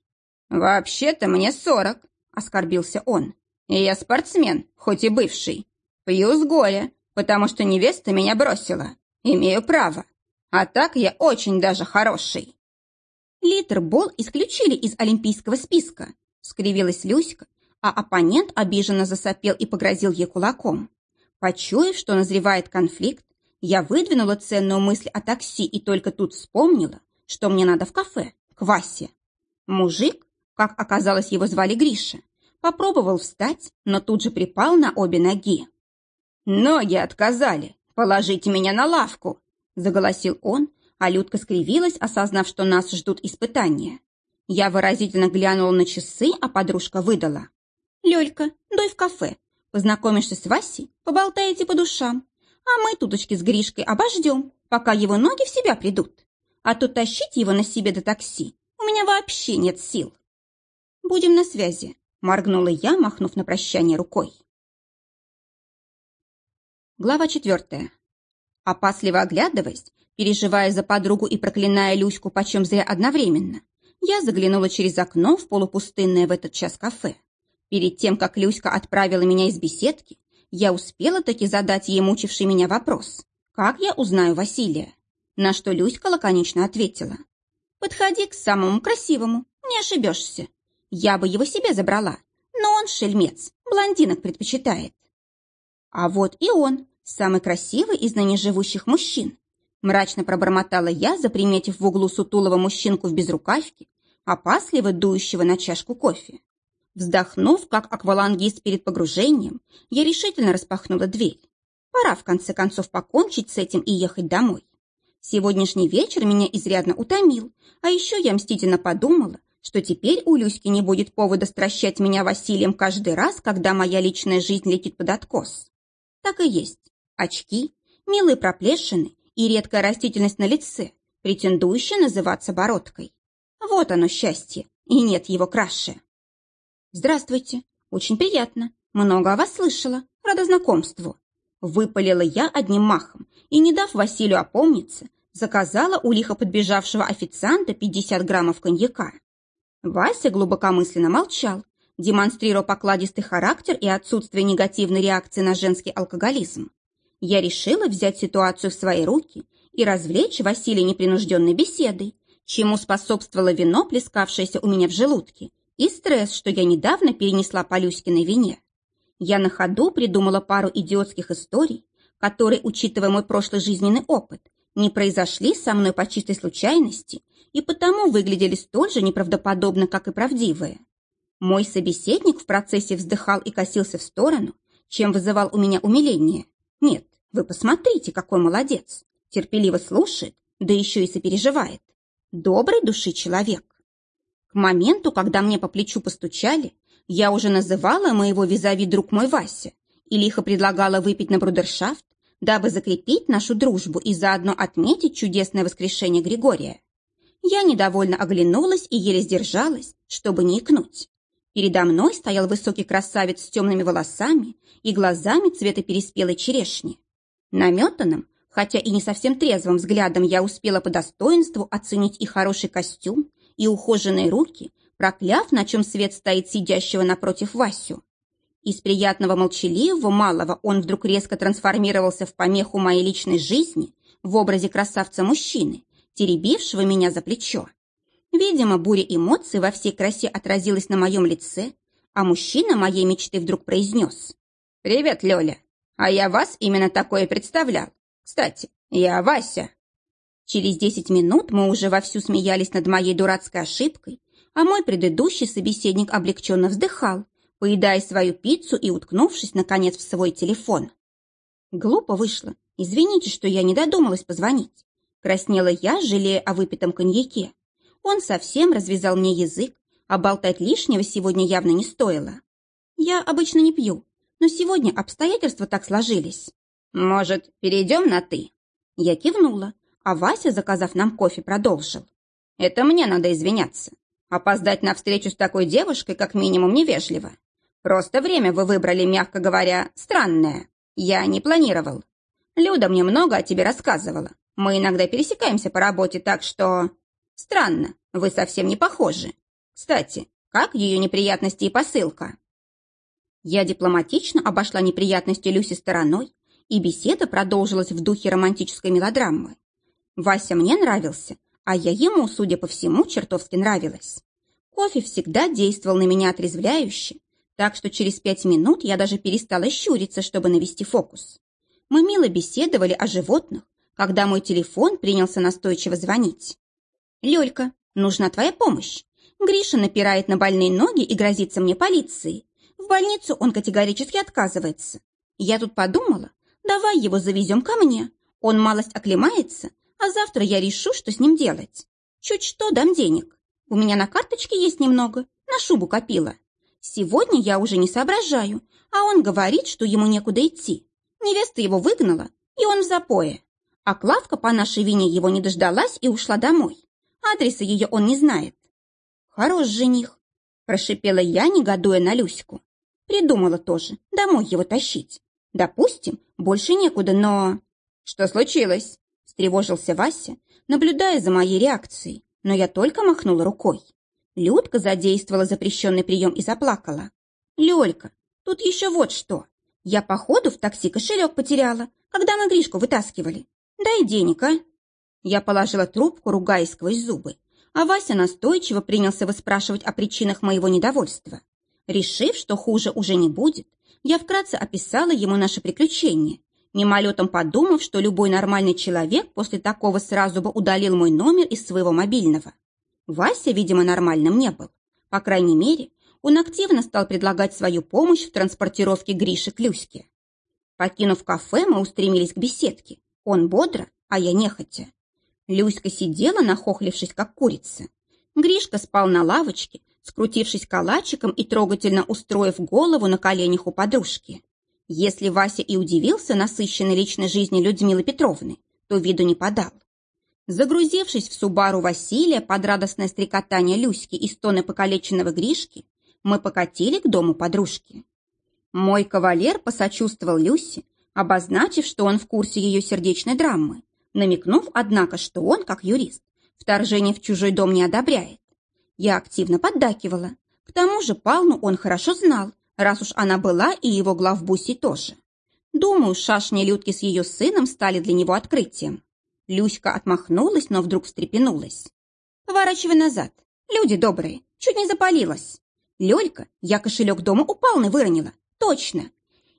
«Вообще-то мне сорок», — оскорбился он. «И я спортсмен, хоть и бывший. Пью с горя, потому что невеста меня бросила. Имею право. А так я очень даже хороший». «Литр Бол исключили из олимпийского списка», — скривилась Люська, а оппонент обиженно засопел и погрозил ей кулаком. Почуяв, что назревает конфликт, я выдвинула ценную мысль о такси и только тут вспомнила, что мне надо в кафе, к Васе. Мужик, как оказалось, его звали Гриша, попробовал встать, но тут же припал на обе ноги. «Ноги отказали! Положите меня на лавку!» – заголосил он, а Людка скривилась, осознав, что нас ждут испытания. Я выразительно глянула на часы, а подружка выдала. «Лёлька, дуй в кафе. Познакомишься с Васей, поболтаете по душам. А мы туточки с Гришкой обождем, пока его ноги в себя придут. А то тащить его на себе до такси у меня вообще нет сил». «Будем на связи», – моргнула я, махнув на прощание рукой. Глава четвертая. Опасливо оглядываясь, переживая за подругу и проклиная Люську почем зря одновременно, я заглянула через окно в полупустынное в этот час кафе. Перед тем, как Люська отправила меня из беседки, я успела таки задать ей мучивший меня вопрос. Как я узнаю Василия? На что Люська лаконично ответила. Подходи к самому красивому, не ошибешься. Я бы его себе забрала, но он шельмец, блондинок предпочитает. А вот и он, самый красивый из ныне живущих мужчин. Мрачно пробормотала я, заприметив в углу сутулого мужчинку в безрукавке, опасливо дующего на чашку кофе. Вздохнув, как аквалангист перед погружением, я решительно распахнула дверь. Пора, в конце концов, покончить с этим и ехать домой. Сегодняшний вечер меня изрядно утомил, а еще я мстительно подумала, что теперь у Люськи не будет повода стращать меня Василием каждый раз, когда моя личная жизнь летит под откос. Так и есть. Очки, милые проплешины и редкая растительность на лице, претендующая называться бородкой. Вот оно счастье, и нет его краше. Здравствуйте, очень приятно. Много о вас слышала, рада знакомству. Выпалила я одним махом и, не дав Василию опомниться, заказала у лихо подбежавшего официанта 50 граммов коньяка. Вася глубокомысленно молчал, демонстрируя покладистый характер и отсутствие негативной реакции на женский алкоголизм. Я решила взять ситуацию в свои руки и развлечь Василия непринужденной беседой, чему способствовало вино, плескавшееся у меня в желудке, и стресс, что я недавно перенесла по Люськиной вине. Я на ходу придумала пару идиотских историй, которые, учитывая мой прошлый жизненный опыт, не произошли со мной по чистой случайности и потому выглядели столь же неправдоподобно, как и правдивые. Мой собеседник в процессе вздыхал и косился в сторону, чем вызывал у меня умиление. Нет, вы посмотрите, какой молодец. Терпеливо слушает, да еще и сопереживает. Доброй души человек. К моменту, когда мне по плечу постучали, я уже называла моего визави друг мой Вася и лихо предлагала выпить на брудершафт, дабы закрепить нашу дружбу и заодно отметить чудесное воскрешение Григория. Я недовольно оглянулась и еле сдержалась, чтобы не икнуть. Передо мной стоял высокий красавец с темными волосами и глазами цвета переспелой черешни. Наметанным, хотя и не совсем трезвым взглядом я успела по достоинству оценить и хороший костюм, и ухоженные руки, прокляв, на чем свет стоит сидящего напротив Васю. Из приятного молчаливого малого он вдруг резко трансформировался в помеху моей личной жизни в образе красавца-мужчины, теребившего меня за плечо. Видимо, буря эмоций во всей красе отразилась на моем лице, а мужчина моей мечты вдруг произнес. «Привет, Лёля. А я вас именно такое представлял. Кстати, я Вася». Через десять минут мы уже вовсю смеялись над моей дурацкой ошибкой, а мой предыдущий собеседник облегченно вздыхал, поедая свою пиццу и уткнувшись, наконец, в свой телефон. Глупо вышло. Извините, что я не додумалась позвонить. Краснела я, жалея о выпитом коньяке. Он совсем развязал мне язык, а болтать лишнего сегодня явно не стоило. Я обычно не пью, но сегодня обстоятельства так сложились. Может, перейдем на «ты»?» Я кивнула, а Вася, заказав нам кофе, продолжил. «Это мне надо извиняться. Опоздать на встречу с такой девушкой как минимум невежливо. Просто время вы выбрали, мягко говоря, странное. Я не планировал. Люда мне много о тебе рассказывала. Мы иногда пересекаемся по работе, так что... Странно, вы совсем не похожи. Кстати, как ее неприятности и посылка?» Я дипломатично обошла неприятности Люси стороной, и беседа продолжилась в духе романтической мелодрамы. Вася мне нравился, а я ему, судя по всему, чертовски нравилась. Кофе всегда действовал на меня отрезвляюще, так что через пять минут я даже перестала щуриться, чтобы навести фокус. Мы мило беседовали о животных, когда мой телефон принялся настойчиво звонить. «Лёлька, нужна твоя помощь. Гриша напирает на больные ноги и грозится мне полицией. В больницу он категорически отказывается. Я тут подумала, давай его завезем ко мне. Он малость оклемается, а завтра я решу, что с ним делать. Чуть что дам денег. У меня на карточке есть немного, на шубу копила. Сегодня я уже не соображаю, а он говорит, что ему некуда идти. Невеста его выгнала, и он в запое. А Клавка по нашей вине его не дождалась и ушла домой. Адреса ее он не знает. Хорош жених, прошипела я, негодуя на Люську. Придумала тоже, домой его тащить. Допустим, больше некуда, но... Что случилось? Встревожился Вася, наблюдая за моей реакцией, но я только махнула рукой. Людка задействовала запрещенный прием и заплакала. «Лёлька, тут еще вот что. Я, походу, в такси кошелек потеряла, когда мы Гришку вытаскивали. Дай денег, а?» Я положила трубку, ругаясь сквозь зубы, а Вася настойчиво принялся выспрашивать о причинах моего недовольства. Решив, что хуже уже не будет, я вкратце описала ему наше приключение, мимолетом подумав, что любой нормальный человек после такого сразу бы удалил мой номер из своего мобильного. Вася, видимо, нормальным не был. По крайней мере, он активно стал предлагать свою помощь в транспортировке Гриши к Люське. Покинув кафе, мы устремились к беседке. Он бодро, а я нехотя. Люська сидела, нахохлившись, как курица. Гришка спал на лавочке, скрутившись калачиком и трогательно устроив голову на коленях у подружки. Если Вася и удивился насыщенной личной жизни Людмилы Петровны, то виду не подал. Загрузившись в Субару Василия под радостное стрекотание Люськи и стоны покалеченного Гришки, мы покатили к дому подружки. Мой кавалер посочувствовал Люсе, обозначив, что он в курсе ее сердечной драмы, намекнув, однако, что он, как юрист, вторжение в чужой дом не одобряет. Я активно поддакивала. К тому же Палну он хорошо знал, раз уж она была и его главбусей тоже. Думаю, шашни Людки с ее сыном стали для него открытием. Люська отмахнулась, но вдруг встрепенулась. «Поворачивай назад. Люди добрые. Чуть не запалилась. Лёлька, я кошелек дома у Палны выронила. Точно.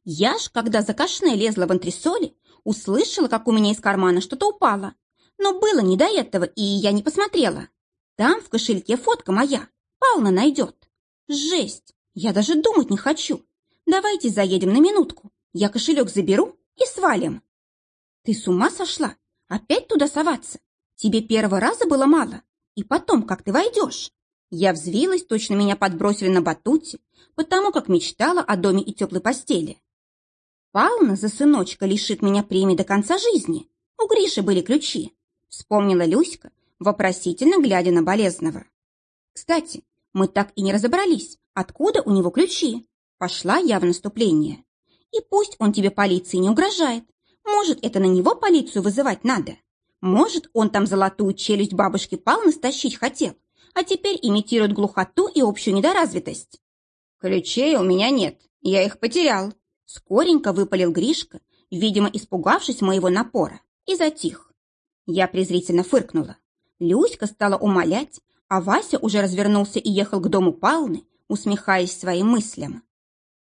Я ж, когда за кашне лезла в антресоли, услышала, как у меня из кармана что-то упало. Но было не до этого, и я не посмотрела. Там в кошельке фотка моя. Пална найдет. Жесть! Я даже думать не хочу. Давайте заедем на минутку. Я кошелек заберу и свалим. Ты с ума сошла? Опять туда соваться? Тебе первого раза было мало? И потом, как ты войдешь? Я взвилась, точно меня подбросили на батуте, потому как мечтала о доме и теплой постели. Пална за сыночка лишит меня премии до конца жизни. У Гриши были ключи. Вспомнила Люська, вопросительно глядя на болезного. Кстати, мы так и не разобрались, откуда у него ключи. Пошла я в наступление. И пусть он тебе полиции не угрожает. Может, это на него полицию вызывать надо? Может, он там золотую челюсть бабушки Палны стащить хотел, а теперь имитирует глухоту и общую недоразвитость. Ключей у меня нет, я их потерял. Скоренько выпалил Гришка, видимо, испугавшись моего напора, и затих. Я презрительно фыркнула. Люська стала умолять, а Вася уже развернулся и ехал к дому Палны, усмехаясь своим мыслям.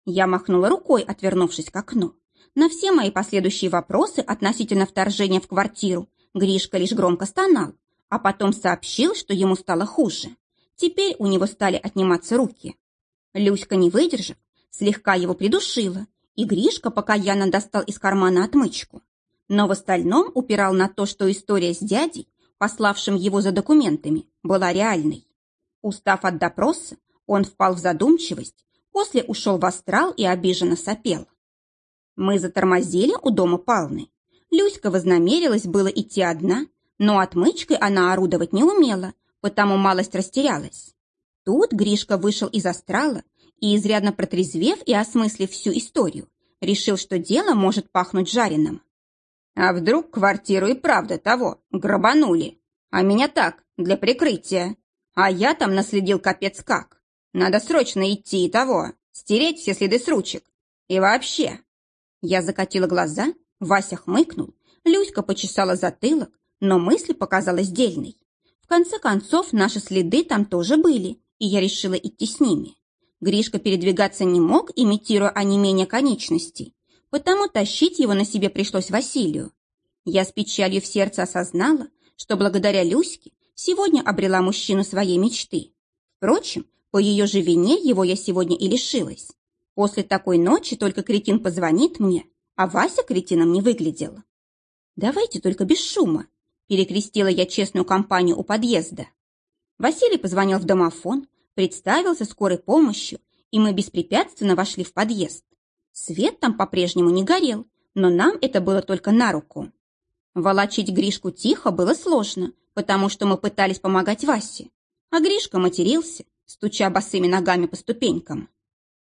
Я махнула рукой, отвернувшись к окну. На все мои последующие вопросы относительно вторжения в квартиру Гришка лишь громко стонал, а потом сообщил, что ему стало хуже. Теперь у него стали отниматься руки. Люська, не выдержав, слегка его придушила, и Гришка покаянно достал из кармана отмычку. Но в остальном упирал на то, что история с дядей, пославшим его за документами, была реальной. Устав от допроса, он впал в задумчивость, после ушел в астрал и обиженно сопел. Мы затормозили у дома Палны. Люська вознамерилась было идти одна, но отмычкой она орудовать не умела, потому малость растерялась. Тут Гришка вышел из астрала и, изрядно протрезвев и осмыслив всю историю, решил, что дело может пахнуть жареным. А вдруг квартиру и правда того грабанули, а меня так, для прикрытия. А я там наследил капец как. Надо срочно идти и того, стереть все следы с ручек. И вообще. Я закатила глаза, Вася хмыкнул, Люська почесала затылок, но мысль показалась дельной. В конце концов, наши следы там тоже были, и я решила идти с ними. Гришка передвигаться не мог, имитируя онемение конечностей, потому тащить его на себе пришлось Василию. Я с печалью в сердце осознала, что благодаря Люське сегодня обрела мужчину своей мечты. Впрочем, по ее же вине его я сегодня и лишилась. После такой ночи только кретин позвонит мне, а Вася кретином не выглядел. «Давайте только без шума», Перекрестила я честную компанию у подъезда. Василий позвонил в домофон, представился скорой помощью, и мы беспрепятственно вошли в подъезд. Свет там по-прежнему не горел, но нам это было только на руку. Волочить Гришку тихо было сложно, потому что мы пытались помогать Васе. А Гришка матерился, стуча босыми ногами по ступенькам.